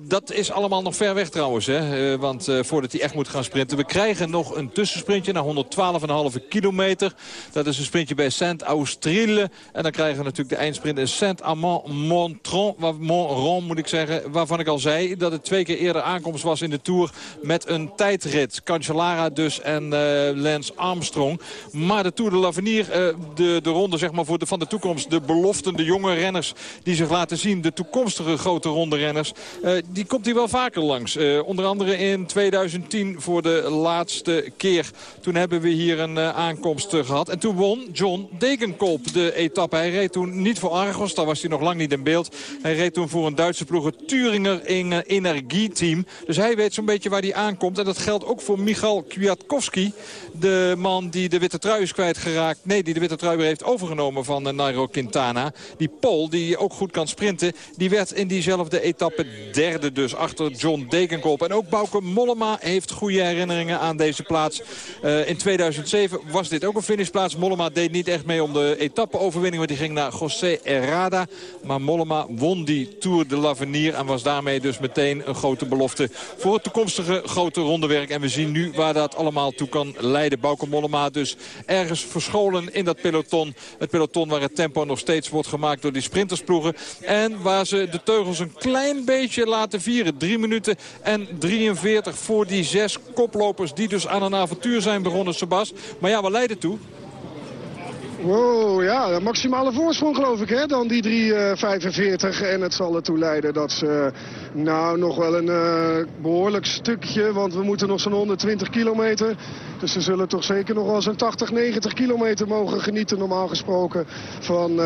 dat is allemaal nog ver weg trouwens, hè. want voordat hij echt moet gaan sprinten. We krijgen nog een tussensprintje naar 100 12,5 kilometer. Dat is een sprintje bij Saint-Austrille. En dan krijgen we natuurlijk de eindsprint in Saint-Amand-Montron. Montron moet ik zeggen. Waarvan ik al zei dat het twee keer eerder aankomst was in de Tour met een tijdrit. Cancellara dus en uh, Lance Armstrong. Maar de Tour de l'Avenir, uh, de, de ronde zeg maar voor de, van de toekomst. De beloften, de jonge renners die zich laten zien. De toekomstige grote ronde renners. Uh, die komt hier wel vaker langs. onder andere in 2010 voor de laatste keer. Toen hebben we hier een uh, aankomst uh, gehad. En toen won John Degenkolb de etappe. Hij reed toen niet voor Argos, daar was hij nog lang niet in beeld. Hij reed toen voor een Duitse ploeg, het Thüringer in, uh, Energieteam. Dus hij weet zo'n beetje waar hij aankomt. En dat geldt ook voor Michal Kwiatkowski. De man die de witte trui is kwijtgeraakt. Nee, die de witte trui weer heeft overgenomen van Nairo Quintana. Die Pol, die ook goed kan sprinten. Die werd in diezelfde etappe derde dus achter John Degenkolb. En ook Bauke Mollema heeft goede herinneringen aan deze plaats. In 2007 was dit ook een finishplaats. Mollema deed niet echt mee om de etappe-overwinning, want die ging naar José Herrada. Maar Mollema won die Tour de l'Avenir en was daarmee dus meteen een grote belofte voor het toekomstige grote rondewerk. En we zien nu waar dat allemaal toe kan leiden. Bauke Mollema dus ergens verscholen in dat peloton. Het peloton waar het tempo nog steeds wordt gemaakt door die sprintersploegen. En waar ze de teugels een klein beetje laten vieren. 3 minuten en 43 voor die zes koplopers die dus aan een avontuur zijn begonnen, Sebas. Maar ja, wat leidt het toe? Wow, ja, maximale voorsprong geloof ik, hè, dan die 3,45. en het zal ertoe leiden dat ze, nou, nog wel een uh, behoorlijk stukje, want we moeten nog zo'n 120 kilometer. Dus ze zullen toch zeker nog wel zo'n 80, 90 kilometer mogen genieten, normaal gesproken, van uh,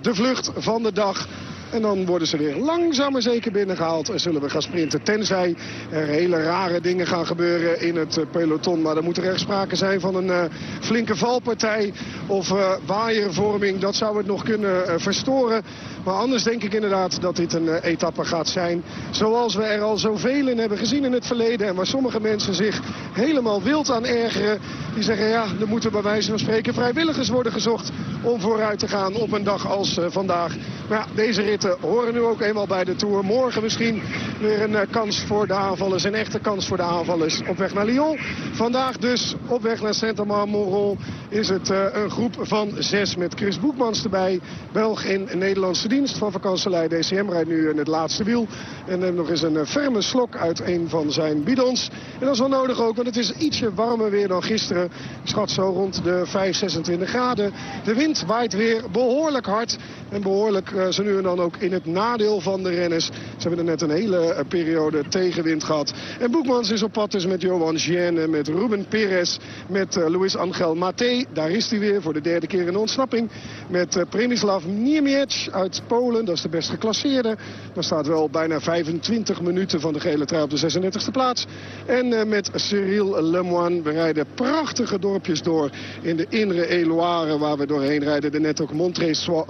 de vlucht van de dag. En dan worden ze weer langzaam maar zeker binnengehaald. En zullen we gaan sprinten. Tenzij er hele rare dingen gaan gebeuren in het peloton. Maar dan moet er echt sprake zijn van een uh, flinke valpartij. Of uh, waaiervorming. Dat zou het nog kunnen verstoren. Maar anders denk ik inderdaad dat dit een etappe gaat zijn. Zoals we er al zoveel in hebben gezien in het verleden. En waar sommige mensen zich helemaal wild aan ergeren. Die zeggen ja, er moeten bij wijze van spreken vrijwilligers worden gezocht. Om vooruit te gaan op een dag als vandaag. Maar ja, deze horen nu ook eenmaal bij de Tour. Morgen misschien weer een uh, kans voor de aanvallers. Een echte kans voor de aanvallers op weg naar Lyon. Vandaag dus op weg naar Saint-Amand-Montrol is het een groep van zes met Chris Boekmans erbij. Belg in Nederlandse dienst van vakantselei DCM rijdt nu in het laatste wiel. En neemt nog eens een ferme slok uit een van zijn bidons. En dat is wel nodig ook, want het is ietsje warmer weer dan gisteren. Schat zo rond de 5, 26 graden. De wind waait weer behoorlijk hard. En behoorlijk uh, zo nu en dan ook in het nadeel van de renners. Ze hebben er net een hele uh, periode tegenwind gehad. En Boekmans is op pad dus met Johan Gien, met Ruben Perez, met uh, Luis Angel Mate. Daar is hij weer voor de derde keer in de ontsnapping. Met Prenislav Niemiec uit Polen, dat is de best geclasseerde. Daar staat wel bijna 25 minuten van de gele trui op de 36e plaats. En met Cyril Lemoine. We rijden prachtige dorpjes door in de Inre Eloire waar we doorheen rijden. De net ook Montreuil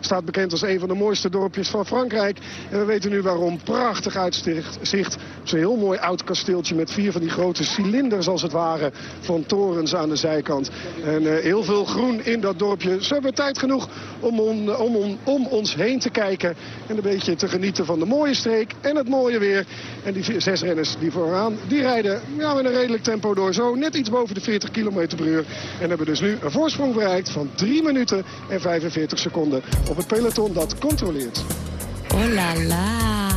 staat bekend als een van de mooiste dorpjes van Frankrijk. En we weten nu waarom. Prachtig uitzicht. Zo'n heel mooi oud kasteeltje met vier van die grote cilinders als het ware van torens aan de zijkant. En uh, heel veel groen in dat dorpje. Zo hebben tijd genoeg om, on, om, om, om ons heen te kijken. En een beetje te genieten van de mooie streek en het mooie weer. En die zes renners die vooraan, die rijden ja, met een redelijk tempo door. Zo net iets boven de 40 km per uur. En hebben dus nu een voorsprong bereikt van 3 minuten en 45 seconden op het peloton dat controleert. Oh la la.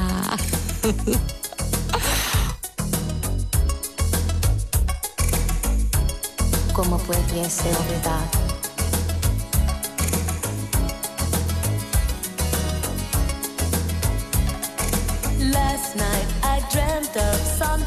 ¿Cómo pudiese olvidar? Last night I dreamt of San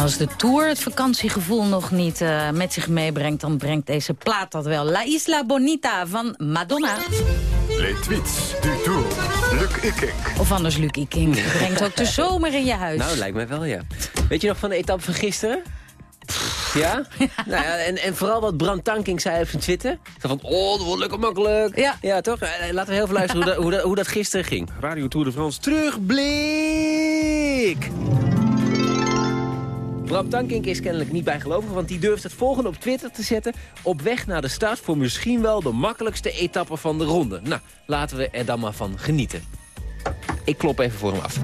als de Tour het vakantiegevoel nog niet eh, met zich meebrengt... dan brengt deze plaat dat wel. La Isla Bonita van Madonna. Les tweets du Tour. Luc Ikink. Of anders Luc Iking. Brengt ook de zomer in je huis. Nou, lijkt mij wel, ja. Weet je nog van de etappe van gisteren? Ja? nou ja en, en vooral wat Bram Tankink zei op zijn Twitter. Zo van, oh, dat wordt lekker makkelijk. Ja. Ja, toch? Eh, Laten we heel veel luisteren hoe, dat, hoe, dat, hoe dat gisteren ging. Radio Tour de France terugblik. Bram Tankink is kennelijk niet bijgelovig, want die durft het volgende op Twitter te zetten. Op weg naar de start voor misschien wel de makkelijkste etappe van de ronde. Nou, laten we er dan maar van genieten. Ik klop even voor hem af.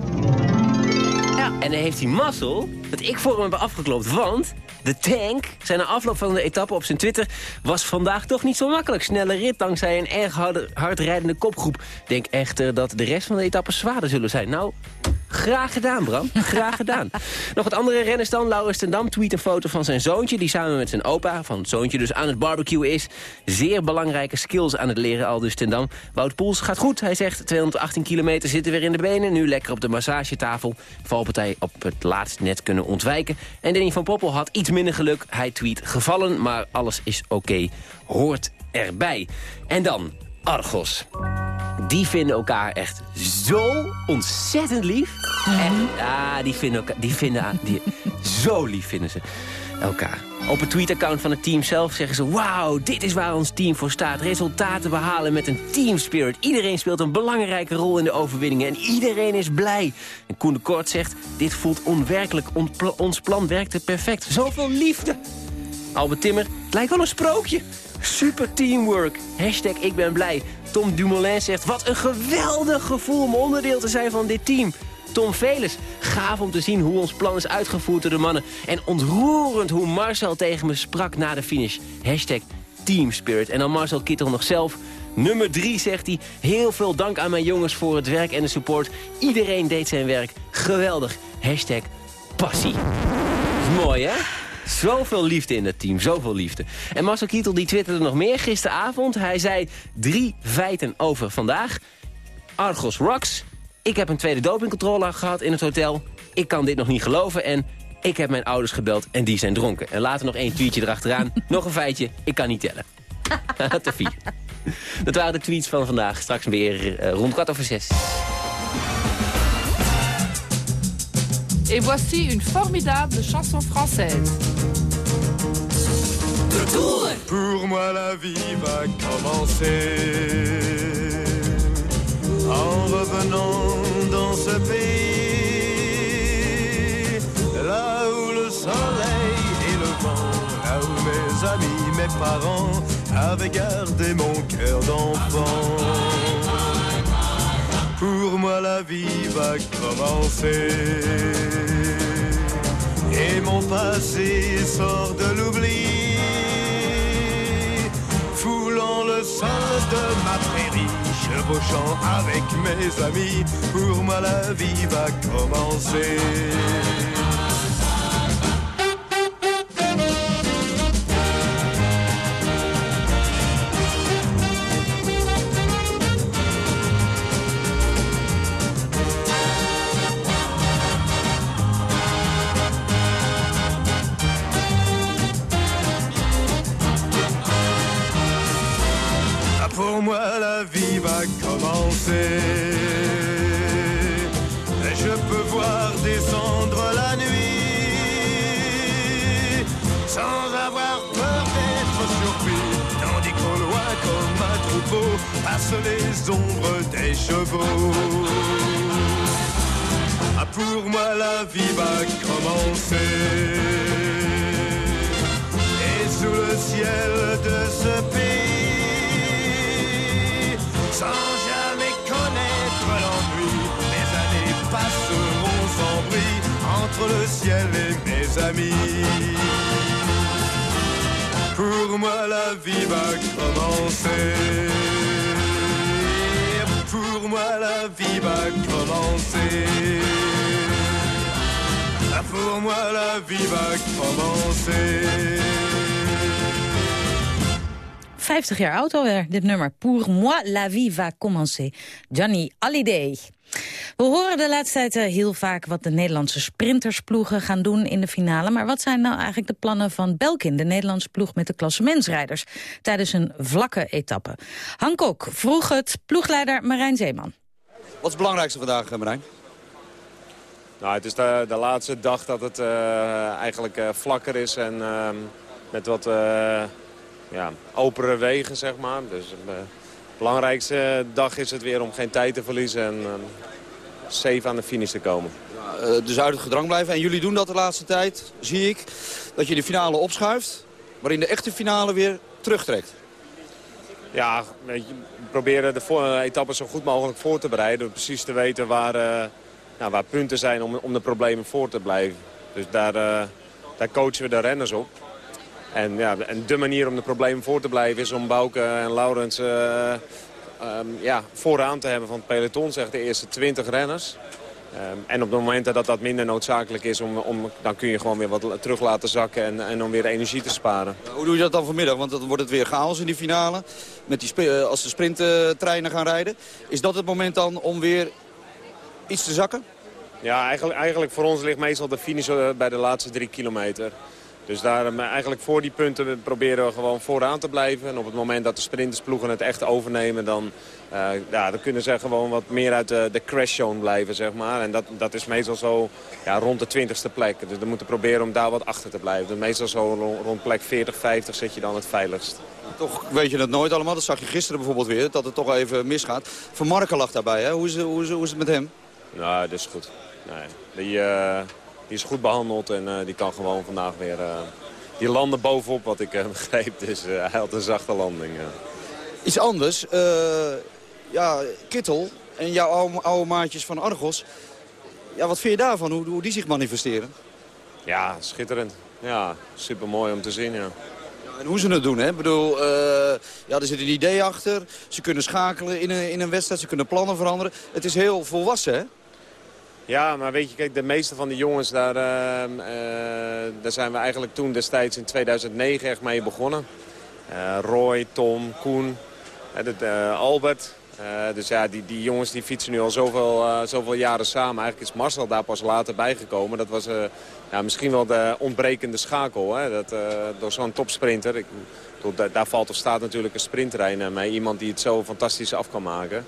Ja. En dan heeft hij mazzel dat ik voor hem heb afgeklopt. Want de tank, zijn afloop van de etappe op zijn Twitter... was vandaag toch niet zo makkelijk. Snelle rit dankzij een erg harde, hard rijdende kopgroep. Denk echter dat de rest van de etappe zwaarder zullen zijn. Nou, graag gedaan, Bram. Graag gedaan. Nog wat andere renners dan. Laurens ten Dam tweet een foto van zijn zoontje... die samen met zijn opa, van het zoontje dus aan het barbecue is. Zeer belangrijke skills aan het leren, al dus ten Dam. Wout Poels gaat goed. Hij zegt 218 kilometer zitten weer in de benen. Nu lekker op de massagetafel. Valpartij op het laatst net kunnen ontwijken. En Danny van Poppel had iets minder geluk. Hij tweet gevallen, maar alles is oké. Hoort erbij. En dan Argos. Die vinden elkaar echt zo ontzettend lief. Echt, ja, die vinden elkaar, die vinden, die, zo lief vinden ze elkaar. Op het tweetaccount van het team zelf zeggen ze... wauw, dit is waar ons team voor staat. Resultaten behalen met een teamspirit. Iedereen speelt een belangrijke rol in de overwinningen. En iedereen is blij. En Koen de Kort zegt... dit voelt onwerkelijk. Ons plan werkte perfect. Zoveel liefde. Albert Timmer, het lijkt wel een sprookje. Super teamwork. Hashtag ik ben blij. Tom Dumoulin zegt, wat een geweldig gevoel om onderdeel te zijn van dit team. Tom Veles, gaaf om te zien hoe ons plan is uitgevoerd door de mannen. En ontroerend hoe Marcel tegen me sprak na de finish. Hashtag teamspirit. En dan Marcel Kittel nog zelf. Nummer drie zegt hij, heel veel dank aan mijn jongens voor het werk en de support. Iedereen deed zijn werk. Geweldig. Hashtag passie. Mooi, hè? Zoveel liefde in het team, zoveel liefde. En Marcel Kittel die twitterde nog meer gisteravond. Hij zei drie feiten over vandaag. Argos rocks. Ik heb een tweede dopingcontrole gehad in het hotel. Ik kan dit nog niet geloven en ik heb mijn ouders gebeld en die zijn dronken. En later nog één tweetje erachteraan. nog een feitje, ik kan niet tellen. Te vier. Dat waren de tweets van vandaag. Straks weer eh, rond kwart over zes. Et voici une formidable chanson française. Pour moi la vie va commencer en revenant dans ce pays là où le soleil et le vent, là où mes amis, mes parents avaient gardé mon cœur d'enfant. Pour moi la vie va commencer et mon passé sort de l'oubli foulant le sol de ma prairie, chevauchant avec mes amis, pour moi la vie va commencer. Passent les ombres des chevaux. Ah, pour moi la vie va commencer. Et sous le ciel de ce pays, sans jamais connaître l'ennui, mes années passeront sans bruit entre le ciel et mes amis. Pour moi la vie va commencer. Pour moi la vie va commencer. Pour moi la vie va commencer. 50 jaar oud alweer, dit nummer. Pour moi, la vie va commencer. Johnny Hallyday. We horen de laatste tijd eh, heel vaak wat de Nederlandse sprintersploegen gaan doen in de finale. Maar wat zijn nou eigenlijk de plannen van Belkin, de Nederlandse ploeg met de klassementsrijders, tijdens een vlakke etappe? Hank Kok vroeg het ploegleider Marijn Zeeman. Wat is het belangrijkste vandaag, eh, Marijn? Nou, het is de, de laatste dag dat het eh, eigenlijk eh, vlakker is en ehm, met wat eh ja, openere wegen, zeg maar. Dus de belangrijkste dag is het weer om geen tijd te verliezen en ehm, safe aan de finish te komen. Eh, dus uit het gedrang blijven. En jullie doen dat de laatste tijd, zie ik. Dat je de finale opschuift, maar in de echte finale weer terugtrekt. Ja, we proberen de eh, etappes zo goed mogelijk voor te bereiden. Door precies te weten waar, eh, nou, waar punten zijn om, om de problemen voor te blijven. Dus daar, daar coachen we de renners op. En, ja, en de manier om de problemen voor te blijven is om Bouke en Laurens ehm, ja, vooraan te hebben van het peloton, zeg de eerste 20 renners. Ehm, en op de momenten dat dat minder noodzakelijk is, om, om, dan kun je gewoon weer wat terug laten zakken en, en om weer energie te sparen. Hoe doe je dat dan vanmiddag? Want dan wordt het weer chaos in die finale. Met die eh, als de sprinttreinen gaan rijden. Is dat het moment dan om weer iets te zakken? Ja, eigenlijk, eigenlijk voor ons ligt meestal de finish eh, bij de laatste drie kilometer. Dus daarom eh, eigenlijk voor die punten proberen we gewoon vooraan te blijven. En op het moment dat de sprintersploegen het echt overnemen... dan, eh, ja, dan kunnen ze gewoon wat meer uit de, de crashzone blijven, zeg maar. En dat, dat is meestal zo ja, rond de twintigste plek. Dus we moeten proberen om daar wat achter te blijven. Dus meestal zo rond, plek 40, 50 zit je dan het veiligst. Toch weet je het nooit allemaal. Dat zag je gisteren bijvoorbeeld weer, dat het toch even misgaat. Van Marken lag daarbij, hè? Hoe is, hoe is, hoe is het met hem? Nou, dat is goed. Nee, die, eh, die is goed behandeld en eh, die kan gewoon vandaag weer... eh, die landen bovenop, wat ik eh, begreep. Dus hij had een zachte landing. ja. Iets anders. ja, Kittel en jouw oude, oude maatjes van Argos. Ja, wat vind je daarvan, hoe, hoe die zich manifesteren? Ja, schitterend. Ja, supermooi om te zien, ja. En hoe ze het doen, hè? Ik bedoel, ja, er zit een idee achter. Ze kunnen schakelen in een, in een wedstrijd, ze kunnen plannen veranderen. Het is heel volwassen, hè? Ja, maar weet je, kijk, de meeste van die jongens, daar, ehm, eh, daar zijn we eigenlijk toen destijds in 2009 echt mee begonnen. Eh, Roy, Tom, Koen, eh, Albert. Dus ja, die, die jongens die fietsen nu al zoveel, zoveel jaren samen. Eigenlijk is Marcel daar pas later bijgekomen. Dat was misschien wel de ontbrekende schakel. Hè? Dat, door zo'n topsprinter. Ik, daar, valt of staat natuurlijk een sprintrein mee. Iemand die het zo fantastisch af kan maken.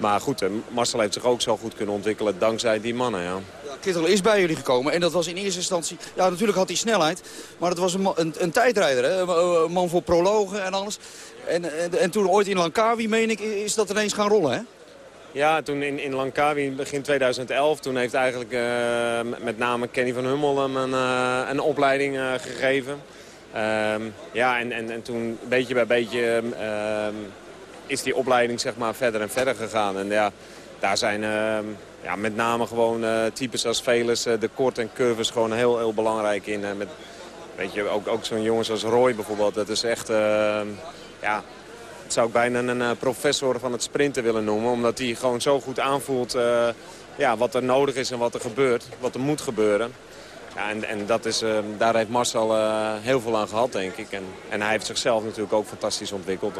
Maar goed, eh, Marcel heeft zich ook zo goed kunnen ontwikkelen dankzij die mannen. Ja. Ja, Kittel is bij jullie gekomen en dat was in eerste instantie... Ja, natuurlijk had hij snelheid, maar het was een, een, een tijdrijder, hè? Een, een man voor prologen en alles. En, en, en toen ooit in Langkawi, meen ik, is dat ineens gaan rollen, hè? Ja, toen in, in Langkawi begin 2011, toen heeft eigenlijk eh, met name Kenny van Hummel hem een, eh, een opleiding eh, gegeven. Ehm, ja, en, en, en toen beetje bij beetje ehm, is die opleiding zeg maar verder en verder gegaan. En ja, daar zijn ehm, ja, met name gewoon eh, types als Velers, eh, de kort en curves gewoon heel, heel belangrijk in. Eh, met, weet je, ook, ook zo'n jongens als Roy bijvoorbeeld, dat is echt, ehm, ja, dat zou ik bijna een professor van het sprinten willen noemen. Omdat hij gewoon zo goed aanvoelt ja, wat er nodig is en wat er gebeurt. Wat er moet gebeuren. Ja, en en dat is, eh, daar heeft Marcel heel veel aan gehad, denk ik. En, en hij heeft zichzelf natuurlijk ook fantastisch ontwikkeld.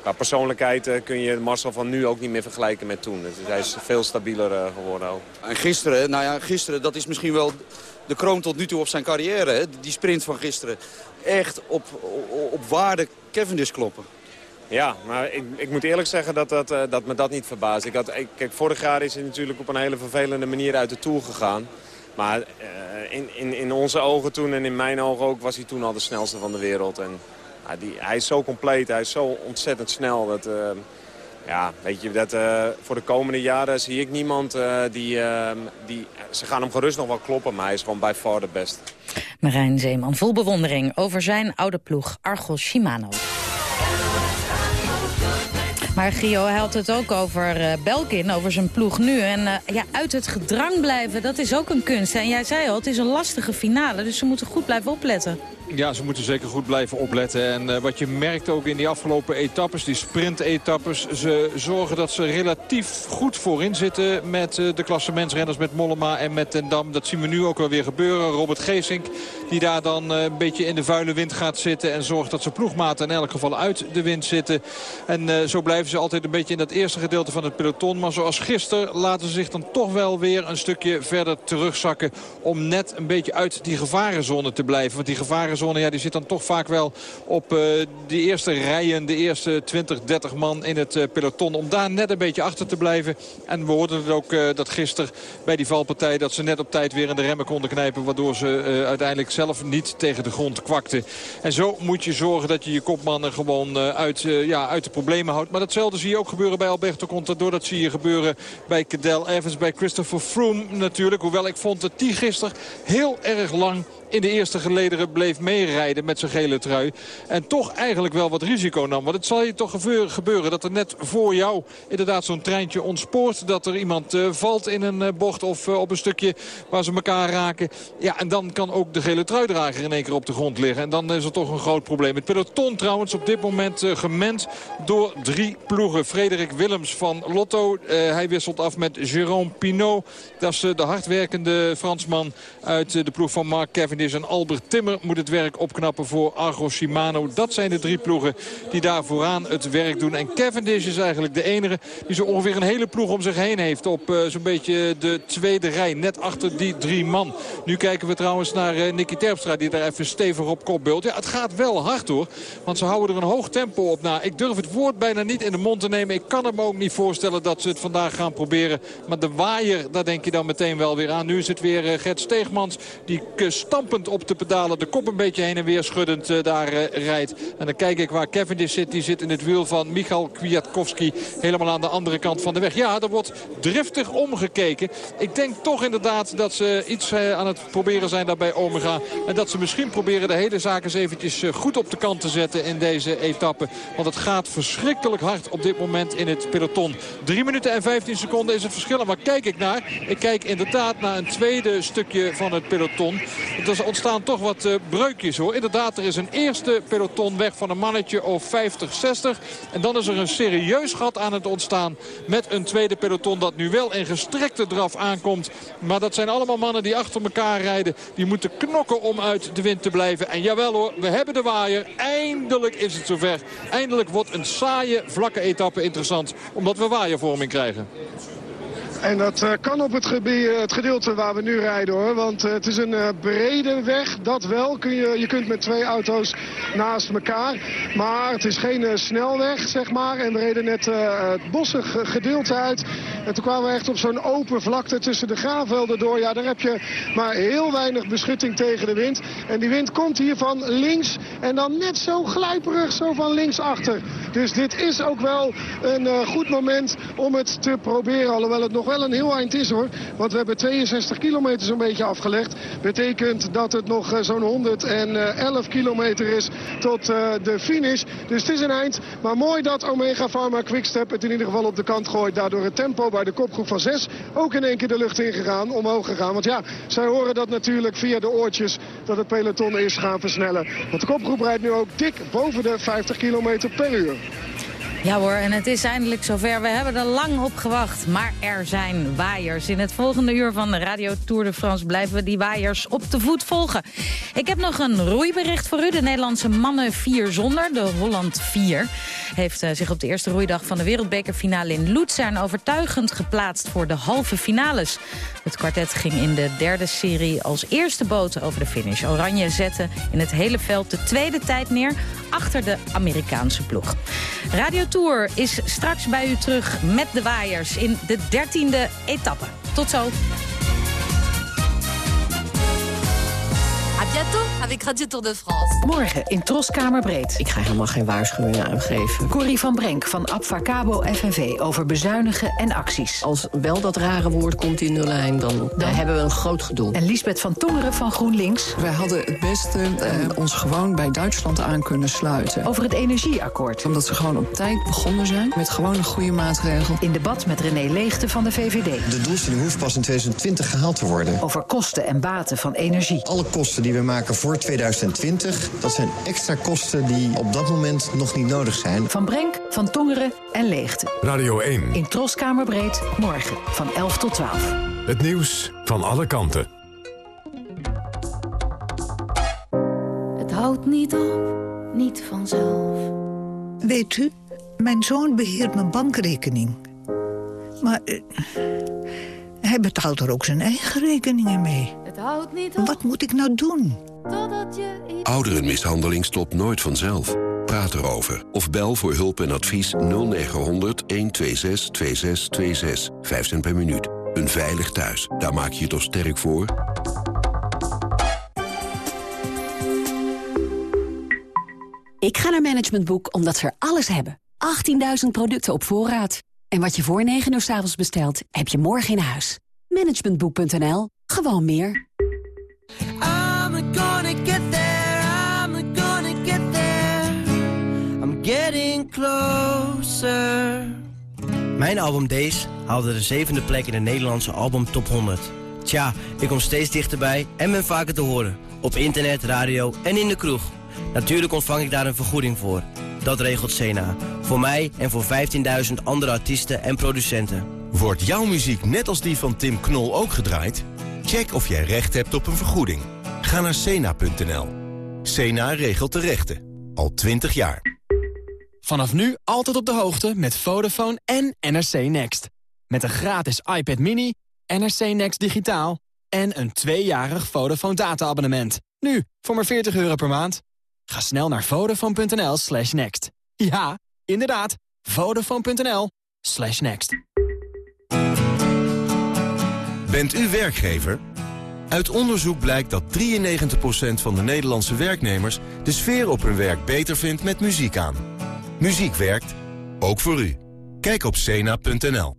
Qua persoonlijkheid eh, kun je Marcel van nu ook niet meer vergelijken met toen. Dus hij is veel stabieler eh, geworden ook. En gisteren, nou ja, gisteren, dat is misschien wel de kroon tot nu toe op zijn carrière, hè? Die sprint van gisteren. Echt op, op, op waarde Cavendish kloppen. Ja, maar ik, ik moet eerlijk zeggen dat, dat, eh, dat me dat niet verbaast. Ik had, ik, kijk, vorig jaar is hij natuurlijk op een hele vervelende manier uit de Tour gegaan. Maar in, in, in onze ogen toen en in mijn ogen ook was hij toen al de snelste van de wereld. En, die, hij is zo compleet, hij is zo ontzettend snel. Dat, eh, ja, weet je, dat, eh, voor de komende jaren zie ik niemand eh, die, eh, die... Ze gaan hem gerust nog wel kloppen, maar hij is gewoon bij far de best. Marijn Zeeman vol bewondering over zijn oude ploeg Argos Shimano. Maar Gio, hij het ook over eh, Belkin, over zijn ploeg nu. En ja, uit het gedrang blijven, dat is ook een kunst. En jij zei al, het is een lastige finale, dus ze moeten goed blijven opletten. Ja, ze moeten zeker goed blijven opletten. En eh, wat je merkt ook in die afgelopen etappes, die sprintetappes... ze zorgen dat ze relatief goed voorin zitten met eh, de klassementsrenners... met Mollema en met Ten Dam. Dat zien we nu ook wel weer gebeuren. Robert Geesink, die daar dan eh, een beetje in de vuile wind gaat zitten... en zorgt dat zijn ploegmaten in elk geval uit de wind zitten. En zo blijven ze altijd een beetje in dat eerste gedeelte van het peloton. Maar zoals gisteren laten ze zich dan toch wel weer een stukje verder terugzakken... om net een beetje uit die gevarenzone te blijven. Want die gevarenzone ja, die zit dan toch vaak wel op uh, die eerste rijen, de eerste 20, 30 man in het uh, peloton. Om daar net een beetje achter te blijven. En we hoorden het ook uh, dat gisteren bij die valpartij dat ze net op tijd weer in de remmen konden knijpen. Waardoor ze uiteindelijk zelf niet tegen de grond kwakten. En zo moet je zorgen dat je je kopmannen gewoon uit, ja, uit de problemen houdt. Maar datzelfde zie je ook gebeuren bij Alberto Contador. Dat zie je gebeuren bij Cadel Evans, bij Christopher Froome natuurlijk. Hoewel ik vond dat die gisteren heel erg lang in de eerste gelederen bleef meerijden met zijn gele trui. En toch eigenlijk wel wat risico nam. Want het zal je toch gebeuren dat er net voor jou inderdaad zo'n treintje ontspoort. Dat er iemand uh, valt in een uh, bocht of uh, op een stukje waar ze elkaar raken. Ja, en dan kan ook de gele truidrager in één keer op de grond liggen. En dan is er toch een groot probleem. Het peloton trouwens op dit moment gement door drie ploegen. Frederik Willems van Lotto. hij wisselt af met Jérôme Pinot. Dat is de hardwerkende Fransman uit de ploeg van Mark Kevin Cavendish en Albert Timmer moet het werk opknappen voor Argo Shimano. Dat zijn de drie ploegen die daar vooraan het werk doen. En Cavendish is eigenlijk de enige die zo ongeveer een hele ploeg om zich heen heeft. Op uh, zo'n beetje de tweede rij, net achter die drie man. Nu kijken we trouwens naar uh, Nicky Terpstra die daar even stevig op kop bult. Ja, het gaat wel hard hoor, want ze houden er een hoog tempo op na. Ik durf het woord bijna niet in de mond te nemen. Ik kan me ook niet voorstellen dat ze het vandaag gaan proberen. Maar de waaier, daar denk je dan meteen wel weer aan. Nu is het weer uh, Gert Steegmans die stampend op de pedalen de kop een beetje heen en weer schuddend uh, daar uh, rijdt. En dan kijk ik waar Cavendish zit. Die zit in het wiel van Michal Kwiatkowski helemaal aan de andere kant van de weg. Ja, er wordt driftig omgekeken. Ik denk toch inderdaad dat ze iets aan het proberen zijn daarbij Omega. En dat ze misschien proberen de hele zaak eens eventjes goed op de kant te zetten in deze etappe. Want het gaat verschrikkelijk hard op dit moment in het peloton. 3 minuten en 15 seconden is het verschil. En waar kijk ik naar? Ik kijk inderdaad naar een tweede stukje van het peloton. Er ontstaan toch wat uh, breukjes hoor. Inderdaad, er is een eerste peloton weg van een mannetje of 50, 60. En dan is er een serieus gat aan het ontstaan met een tweede peloton dat nu wel in gestrekte draf aankomt. Maar dat zijn allemaal mannen die achter elkaar rijden. Die moeten knokken om uit de wind te blijven. En jawel hoor, we hebben de waaier. Eindelijk is het zover. Eindelijk wordt een saaie, vlakke etappe interessant. Omdat we waaiervorming krijgen. En dat uh, kan op het, het, gedeelte waar we nu rijden hoor. Want uh, het is een brede weg, dat wel. Kun je, je kunt met twee auto's naast elkaar. Maar het is geen snelweg, zeg maar. En we reden net het bossig gedeelte uit. En toen kwamen we echt op zo'n open vlakte tussen de graanvelden door. Ja, daar heb je maar heel weinig beschutting tegen de wind. En die wind komt hier van links. En dan net zo glijperig, zo van links achter. Dus dit is ook wel een goed moment om het te proberen. Alhoewel het nog wel een heel eind is hoor. Want we hebben 62 kilometer zo'n beetje afgelegd. Betekent dat het nog uh, zo'n 111 kilometer is tot uh, de finish. Dus het is een eind. Maar mooi dat Omega Pharma Quickstep het in ieder geval op de kant gooit. Daardoor het tempo bij de kopgroep van 6 ook in één keer de lucht ingegaan. Omhoog gegaan. Want ja, zij horen dat natuurlijk via de oortjes dat het peloton is gaan versnellen. Want de kopgroep rijdt nu ook dik boven de 50 kilometer per uur. Ja hoor, en het is eindelijk zover. We hebben er lang op gewacht. Maar er zijn waaiers. In het volgende uur van de Radio Tour de France blijven we die waaiers op de voet volgen. Ik heb nog een roeibericht voor u. De Nederlandse mannen 4 zonder, de Holland 4, heeft uh, zich op de eerste roeidag van de wereldbekerfinale in Luzern overtuigend geplaatst voor de halve finales. Het kwartet ging in de derde serie als eerste boot over de finish. Oranje zette in het hele veld de tweede tijd neer achter de Amerikaanse ploeg. Radio Tour is straks bij u terug met de waaiers in de dertiende etappe. Tot zo. Bientôt avec Radio Tour de France. Morgen in Troskamerbreed. Ik ga helemaal geen waarschuwingen aangeven. Corrie van Brenk van Abfacabo FNV over bezuinigen en acties. Als wel dat rare woord komt in de lijn, dan, dan hebben we een groot gedoe. En Lisbeth van Tongeren van GroenLinks. Wij hadden het beste uh, ons gewoon bij Duitsland aan kunnen sluiten. Over het energieakkoord. Omdat ze gewoon op tijd begonnen zijn met gewoon een goede maatregel. In debat met René Leegte van de VVD. De doelstelling hoeft pas in 2020 gehaald te worden. Over kosten en baten van energie. Alle kosten die we maken voor 2020... dat zijn extra kosten die op dat moment nog niet nodig zijn. Van Brenk, Van Tongeren en Leegte. Radio 1. In Troskamerbreed, morgen van 11 tot 12. Het nieuws van alle kanten. Het houdt niet op, niet vanzelf. Weet u, mijn zoon beheert mijn bankrekening. Maar uh, hij betaalt er ook zijn eigen rekeningen mee. Het houdt niet op. Wat moet ik nou doen? Totdat je iets... Ouderenmishandeling stopt nooit vanzelf. Praat erover. Of bel voor hulp en advies 0900 126 2626. 5 cent per minuut. Een veilig thuis. Daar maak je je toch sterk voor? Ik ga naar Management Boek omdat ze er alles hebben. 18.000 producten op voorraad. En wat je voor 9 uur s avonds bestelt, heb je morgen in huis. Managementboek.nl. Gewoon meer. I'm gonna get there, I'm gonna get there. I'm getting closer. Mijn album Days haalde de zevende plek in de Nederlandse album Top 100. Tja, ik kom steeds dichterbij en ben vaker te horen. Op internet, radio en in de kroeg. Natuurlijk ontvang ik daar een vergoeding voor. Dat regelt Sena. Voor mij en voor 15.000 andere artiesten en producenten. Wordt jouw muziek net als die van Tim Knol ook gedraaid? Check of jij recht hebt op een vergoeding. Ga naar cena.nl. Cena regelt de rechten. Al 20 jaar. Vanaf nu altijd op de hoogte met Vodafone en NRC Next. Met een gratis iPad mini, NRC Next digitaal... en een tweejarig Vodafone data-abonnement. Nu, voor maar 40 euro per maand. Ga snel naar vodafone.nl slash next. Ja, inderdaad, vodafone.nl slash next. Bent u werkgever? Uit onderzoek blijkt dat 93% van de Nederlandse werknemers... de sfeer op hun werk beter vindt met muziek aan. Muziek werkt, ook voor u. Kijk op cena.nl.